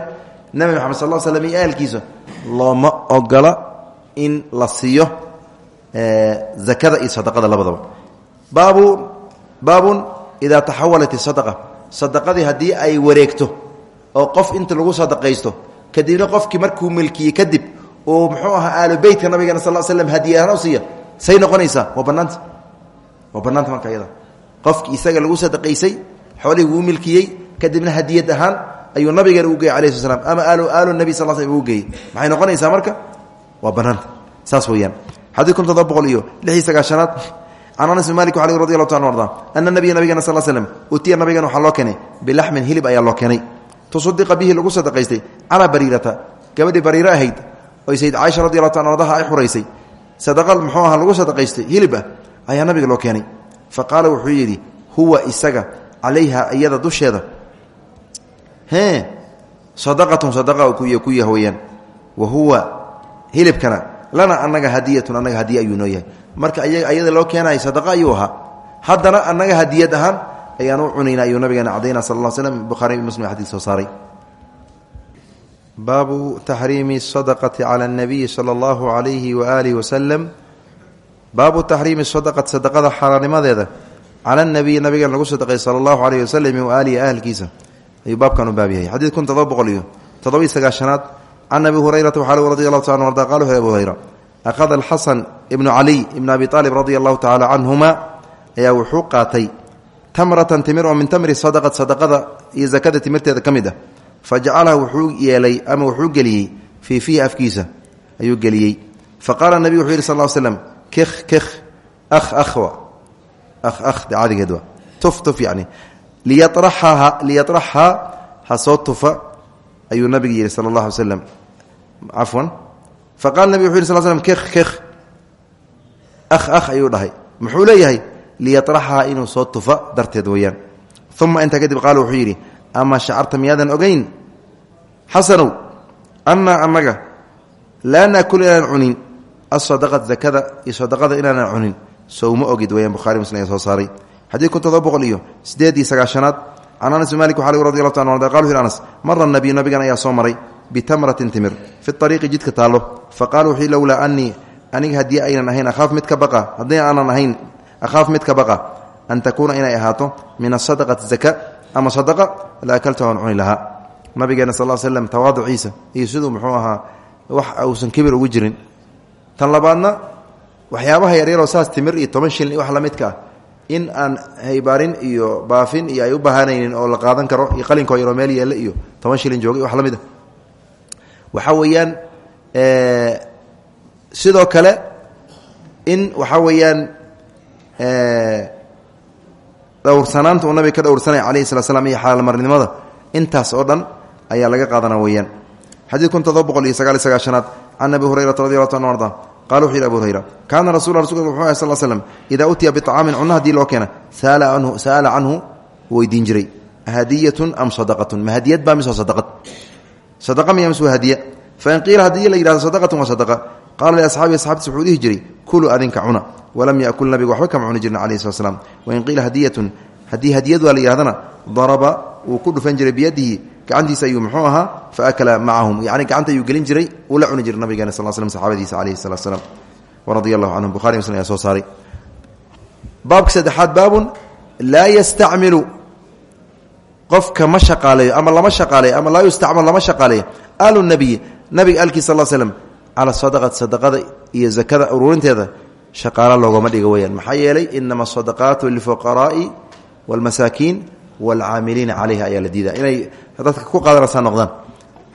Nabi maxamed sal l slm iyo ehelkiisa looma ogola in la siiyo zakada iyo sadaqada labadaba. Baabu baabun idaa taxawalat isadaqa sadaqadii haddii ay wareegto oo qof inta lagu sadaqaysto kadibna qofkii markuu milkiyey kadib uu muxuu ahaa aalu beytka nabigeena sal l slm hadiye ahaan u siiya say noqonaysaa waa banaanta waa banaanta marka ayada qofkii isaga lagu sadaqaysay xoolihii wuu milkiyey kadibna hadiyad ahaan ayuu nabigeena u geeyey alayh sl slam ama aalu aalu nabi sal sl uu geeyey. Maxay noqonaysaa marka? Waa banaanta saas weeyaan xadii kun todoba boqol iyo lix iyo sagaashanaad can anas bin malik ali radi allahu ta arda ana nabiya utiya nabigan waxaa loo keenay bilaxmin hilib ayaa loo keenay. Tusudiqa bihi lagu sadaqaystay calaa bariirata gabadhii bariiro ahayd oy sayid caaisha radi allahu ta ardaha ay xuraysay. Sadaqa muxuu lagu sadaqaystay hilib ah ayaa nabiga loo keenay. Fa qaala wuxuu yidhi huwa isaga calayha iyada dusheeda. Sadaqatun sadaqa ku yah weyaan wa huwa hilibkana lana anaga hadiyatun anaga hadiye ayuu noo yahay. Marka ayada loo keenay sadaqa ayuu ahaa. Haddana anaga hadiyad ahaan ayaan u cunayna ayuu nabigeena cadayna sal l slm buhaari muslim xadii soo saaray. Baabu taxriimi sadaqati cala nabiyi sala allahu alayhi waaalihi wasalam baabu taxriimi sadaqati sadaqada xaaraanimadeeda cala nabiyi nabigeena lagu sadaqay sala allahu alayhi wasalam waaalihi ahlkiisa. Ayuu baabkan u baab yahay kun todoba boqol iyo sagaashanaad can abi hurayrata waxaa radi allahu taala arda qala abu hurayra akhada alxasan ibnu caliy ibn abi aalib radia allahu tacaala canhuma ayaa wuxuu qaatay tamratan timir oo min tamri sadaqat sadaqada iyo zakada timirteeda ka mid ah fa jacalaha wuxuu yeelay ama wuxuu geliyey fii fiihi afkiisa ayuu geliyey fa qaala nabigu wuxuu yihi sal l slam kikh kikh akh akhwa akh akh de cadigeed waa tuf tuf yani liyaraxaha liyaraxhaa ha soo tufa ayuu nabiga yihi sala allah cafwan fa qala nabig wuxu yih sl slm kikh kikh akh akh ayuu dhahay. Muxuu leeyahay liyaraxaha inuu soo tufa darteed weeyaan. Uma intaa kadib qaala wuxuu yidhi ama shacarta miyaadan ogeyn? Xasanow annaa annaga laa naakul inaan cunin. Asadaqat zakada iyo sadaqada inaanan cunin. Sowma ogid weyaan buhari muslim ayaa soo saaray. Xadiid kun todoba boqol iyo sideed iyo sagaashanaad can anas bin malik waxa lg radi allahu ta nabigan ayaa soo maray bitamratin timir. Fi ariiqi jidka taallo. Fa qala wuxuu lowlaa anii aniga haddii aynan ahayn akhaaf mid ka baqa. Haddii aanan ahayn akhaaf mid ka baqa. An takuuna inay ahaato min asadaqati zaka ama sadaqa la akalta waan cuni lahaa. Nabigeena sal slm tawaaduciisa iyo siduu muxuu ahaa wax uusan kibir ugu jirin. Tan labaadna waxyaabaha yaryaroo saas timir iyo toban shilin wax lamidka ah in aan haybaarin iyo baafin iyo ay u bahanaynin oo la qaadan karo iyo qalinkoo yaroo meel yeelle iyo toban shilin jooga wax la waxaa weeyaan sidoo kale in waxaa weeyaan dhowrsanaanta uu nabiga ka dhowrsanaya calayhi sala slam iyo xaalmarnimada intaas oo dhan ayaa laga qaadana weeyaan. Xadiid kun todoba boqol iyo sagaal iyo sagaashanaad can abi hurayrata radi allahu arda qala wuxu yidhi abu hurayra kaana rasul rasulka wuxuu ahay sal slm idaa utiya biطacaamin cunno haddii loo keena sa'ala canhu weydiin jiray. Hadiyatun am sadaqatun. Ma hadiyad baa waa sadaqad hadiya? Fain qiila haddii la yidhahdo sadaqatun waa sadaqa. Qaala liasxaabii asxaabtiis wuxuu dhihi jiray kuluu adinka cuna walam yakul nabigu waxba kama cuni jirin alayhi slat slam wain qiila hadiyatun haddii hadiyad waa la yihahdana daraba wuu ku dhufan jiray biyadihi gacantiisa ayuu muxuu ahaa fa akala macahum yani gacanta ayuu gelin jiray uu la cuni jiray nabigeena sal slm saxaabadiisa alayhi salat slam waradia allahu canhum buhari muslim ayaa soo saaray. Baabka saddexaad baabun laa yastacmilu qofka ma shaqaaleeyo ama lama shaqaaleeyo ama laa yustacmal lama shaqaaleeyo alu nabiyi nabiga alkii sal slm cala sadaqati sadaqada iyo zakada ururinteeda shaqaalo loogama dhiga weyaan maxaa yeelay inama asadaqaatu lilfuqaraai wاlmasaakiin wاlcaamiliina calayha ayaa la diida inay dadka ku qaadanaysaa noqdaan.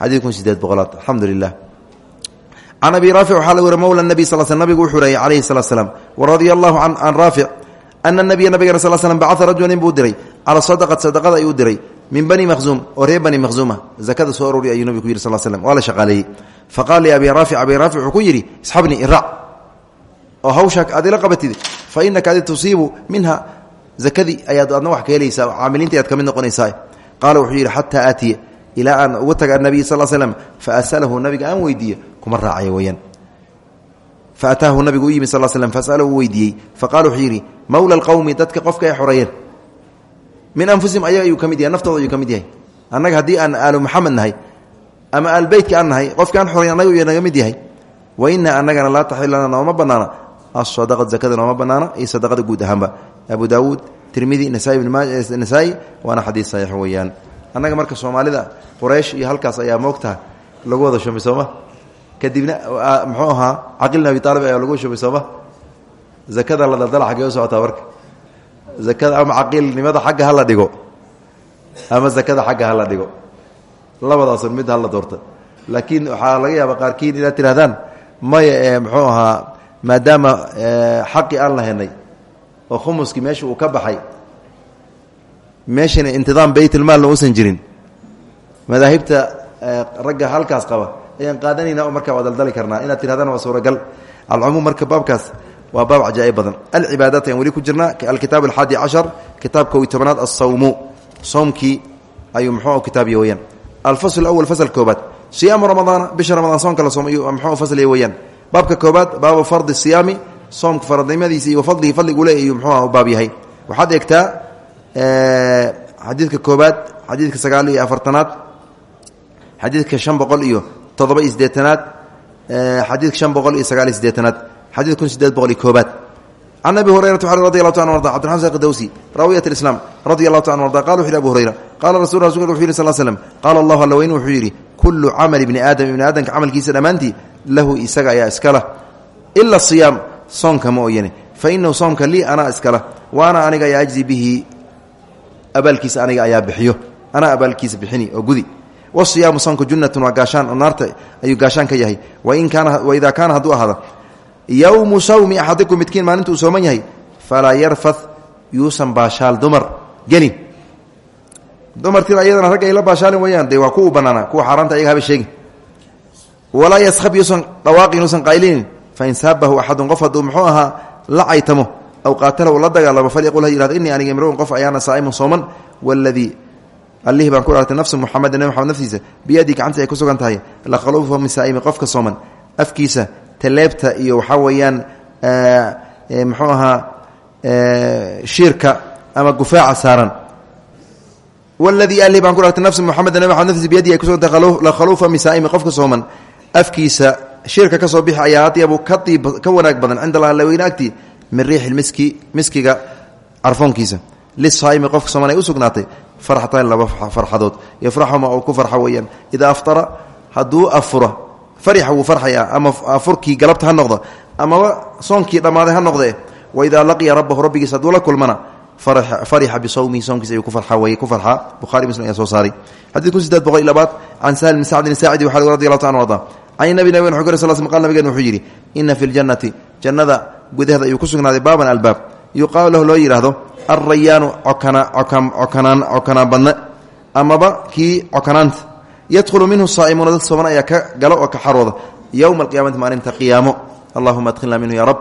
Xadii kun sideed boqolaad. Alxamdu lilah can abi raafic waxaa la weri mowla nabi sal nabigu slam waradia allahu can ana nabiya nabigana sal slm bacaa rajula nin buu diray sadaqat sadaqada ayuu diray min bani makhzuum oo bani makhzuuma zakada soo aroori ayuu nabigu ku yidhi sal slm waa la shaqaaleeyey faqaala li abi raafic abi raafic wuxuu ku yidhi isxabnii iraac oo hawshaa aad ila qabatid fa inaka adi tusiibu minha zakadii ayaad adna wax ka helaysaa caamiliinta ayaad ka mid noqonaysaa qaala wuxuu yidhi xataa aatiya ilaa aan uga taga slm fa asalahu nabiga aan weydiiye kuma raacaya weyaan fa ataahu nabigu u yimi sal slm fasalahu u weydiiyey faqala wuxuu yidhi mawla alqowmi dadka qofka ay xoreeyeen min anfusihim ayaga ayuu ka mid yahay naftooda ayuu ka mid yahay annaga haddii aan aalu maxamed nahay ama aalbeytka aan nahay qofka aan xoreyn annaga naga mid yahay wa inaa annagana laa taxilana nooma banaana asadaqad zakada nooma banaana iyo sadaqada guud ahaanba abu daawuud tirmidi nasaa-i waana xadiis saxiix weeyaan annaga marka soomaalida quraysh iyo halkaas kadibna muxuu ahaa caqilna abi aalib ayaa lagu shumay sooma zakada la daldala xaggee u socotaa zakada ama caqiilnimada xagga hala dhigo. Ama zakada xagga hala dhigo. Labadaasun mid hala doorta. Laakiin waxaa laga yaaba qaarkiin inaad tidhahdaan maya ee muxuu ahaa maadaama xaqi aan la oo khumuskii meesha ka baxay meeshana intidaam baytulmaalna uusan jirin. Madaahibta ragga halkaas qaba ayaan qaadanayna oo markaa waa daldali karnaa. Inaad tidhahdaan waa suuragal. Alcumuum marka baabkaas waa baab cajaaib badan. Alcibaadaat ayaan weli ku jirnaa. Alkitaab alxaadi cashar kitaabka wi tobanaad asawmu soomkii ayuu muxuu kitaabiya weyaan alfasl awal fasl koobaad siyaamu ramadaana bisha ramadaan soonka la soom muxuu fasliya weyaan baabka koobaad baabu fardi siyaami soomka faradnimadiisa iyo fadlihi fadligu le ayuu muxuu baab yahay. Waxaad eegtaa xadiidka koobaad xadiidka sagaal iyo afartanaad xadiidka shan boqol iyo toddoba iyo sideetanaad xadiidka shan boqol iyo sagaal iyo kun sideed boqol iyo koobaad can abi hurayrata radi allahu ta an arda cbdiraman saq dawsi raawiyat islam radi allahu yhi abu hurayra qala rasul rasulka wuxu yidhi sal slm qaala allahu alla weyne wuxuu yidhi kullu camali bni aadam ibni aadamka camalkiisa lahu isaga ayaa iskala ila siyaam soonka ma ooyane fa inahu soomka lii anaa iskala wa ana aniga ayaa ajzi bihi abaalkiisa aniga ayaa bixiyo. Anaa abaalkiisa bixini oo wasiyaamu soonka junnatun waa gaashaan oo naarta ayuu ka yahay wain kaana waidaa kaana hadduu ahaada yowmu sawmi axadikum midkiin maalinta uu sooman yahay falaa yarfad yuusan baashaal dumar gelin dumartina iyadana ragga ay la baashaalin weyaan dee waa kuwa banaana kuwa xaaraanta ayaga haba sheegin walaa yaskhab yuusan dhawaaqin yuusan qaylinin fain saabahu axadun qof hadduu muxuu la caytamo aw qaatalahu la dagaalamo falyaqul ha yihahdo innii aniga imruun qof ayaana saa'imun sooman waladii allihii baan ku dhaartay nafsu muxameda nebi maxamed naftiisa biyadii gacantii ay ku sugan tahay la khaluufa min saa'imi qofka sooman afkiisa taleebta iyo waxaa weeyaan muxuu ahaa shiirka ama gufaaca saaran. Waladii ali baan ku artay nafsi moxamed nabi maxamed naftiisa biyadii ay kusugan tahay la khaluufa min saa'imi qofka sooman afkiisa shiirka ka soo bixi ayaa adyabu ka diib ka wanaag badan cinda allah laweyne agtii min riixi miski miskiga carfoonkiisa ay u farxatan laba farxadood. Yafraxuma oo ku farxa weeyaan. Idaa aftara hadduu afura farixa wuu farxayaa ama afurkii galabta ha noqdo amaba soonkii dhammaaday ha noqdee waidaa laqiya rabbahu rabbigiis hadduu la kulmana farixa bisawmihi soomkiis ayuu ku farxa weye ku farxaa bukhari muslim ayaa soo saaray. Xadid kun sideed boqol iyo labaad can sahal bn sacdin saacidi waxa radi allahu ta an arda can nabi nabig wuxu kor sal sl qal nabigen wuxuu yidhi ina fi ljannati jannada gudaheeda ayuu ku sugnaaday baaban albaab. Yuqaalu lahu alrayaanu cokana cokanaan badne amaba kii cokanaanta yadkhulu minhu saa'imuuna dad sooman ayaa ka galo oo ka xarooda yowma alqiyamati maalinta qiyaamo allahuma adkhilna minhu ya rab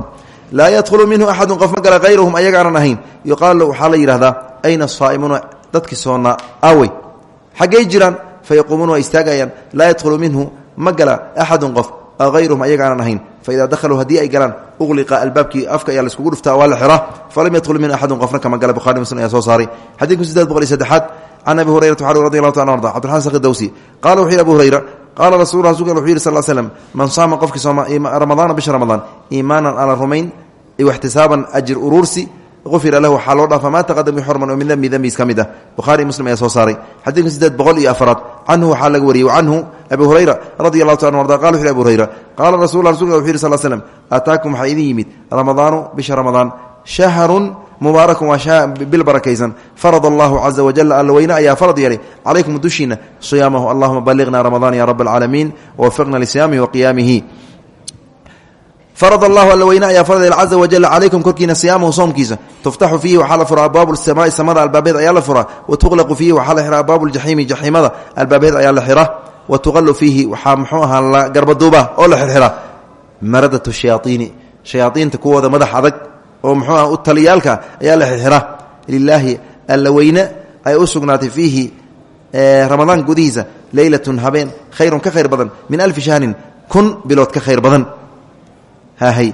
laa yadkhulu minhu axadun qof ma gala hayruhum ayagaanan ahayn yuqaalu waxaa la yidhahdaa ayna asaa'imuuna dadkii soonnaa awey xaggay jiraan fayaquumuuna waa istaagayaan laa yadkhulu minhu ma gala axadun qof hayruhum ayagaanan ahayn faidaa dakhaluu haddii ay galaan uqliqa albaabkii afka ayaa laiskugu dhuftaa waa la xiraa falam yadkhul minhu axadun qofna kama gala bukhari muslim ayaa soo saaray xadiidku sideed boqol iyo saddexaad can abi hurayrata waxaa radi allahu ta arda cbdiraxman sakh dawsi qala wuxuu yidhi abu hurayra qaala rasul rasulka wuxuu yidhi sal slm man saama qofkii ramadaana bisha ramadaan iimaanan ala rumayn ixtisaaban ajir uruursi ufira lahu waxaa loo dhaafa maa taqadam xorman oo min dembi dembiis ka mid ah buhari muslim ayaa soo saaray xadiidka sideed boqol iyo afaraad canhu waxaa laga wariyey canhu abi hurayra radi allahu ta arda qala wuxu abu hurayra qaala rasul rasulka wuxu yidhi sal slm aataakum waxaa idin yimid ramadaanu bisha ramadaan shahrun mubaarakun waa bil barakaysan farad allahu caza wajal alla weyne ayaa farad yeelay calaykum dushiina siyaamahu allahuma balliqna ramadaan ya rab alcaalamiin wawafiqna lisiyaamihi wa qiyaamihi farad allahu alla weyne ayaa farad yeelay caza wajal calaykum korkiina siyaamahu soomkiisa. tuftaxu fiihi waxaa la furaa abaabu samaai samada albaabeed ayaa la furaa. wa tuqlaqu fiihi waxaa la xiraa abaabu ljaxiimi jaxiimada albaabeed ayaa la xira wa tuqalu fiihi waxaa muxuu ahaa la garbaduuba oo la xirxira maradatu shayaaiini shayaaiinta kuwooda madax adag oo muxuu ah u taliyaalka ayaa la xirxira lilaahi alla weyne ay u sugnaatay fiihi ramadaan gudihiisa leylatun habeen ka khayr badan min alfi shahrin ka khayr hahay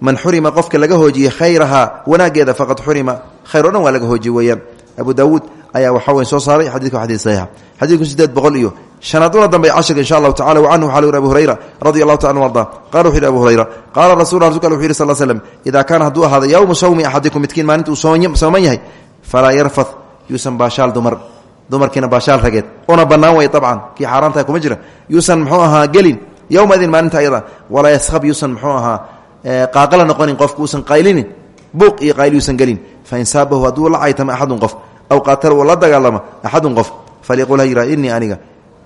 man xurima qofka laga hoojiyey khayrahaa wanaageeda faqad xurima. Khayr o dhan waa laga hoojiye weeyaan. Abu daawuud ayaa waxaa weyn soo saaray xadidka xadii saxiixa xadiidku sideed boqol iyo shanaad una dambe cashirka insha allahu tacala wa canhu waxaa abu hurayra radi allahu taala anu arda. Qala wuxu yidhi abu hurayra qaala rasul rasulka wuxu yidhi sal slm idaa kaana hadduu ahaado yowmu sawmi axadikum midkiin maalinta uu sooman yahay falaa yarfad yuusan baashaal dumar dumarkiina baashaal rageed. Una yowmaidin maalinta ayada walaa yashab yuusan muxuu ahaa qaaqala noqonin qofka uusan qaylinin buuq iyo qayl yuusan gelin. Fain saabahu hadduu la caytama axadun qof aw qaatala uu la dagaalama axadun faliqul ha yidhah innii aniga.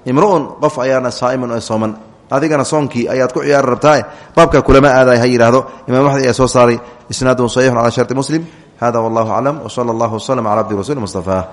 Imru'un qof ayaana saa'imun ee sooman. Adigana soonkii ayaad ku ciyaari rabtaa baabka kulama aaday ha yidhaahdo. Imam axmed soo saaray isnaadun saxiixun calaa sharti muslim. Hada wallahu aclam wsala allahu waslm cala abdi rasuuli mustafa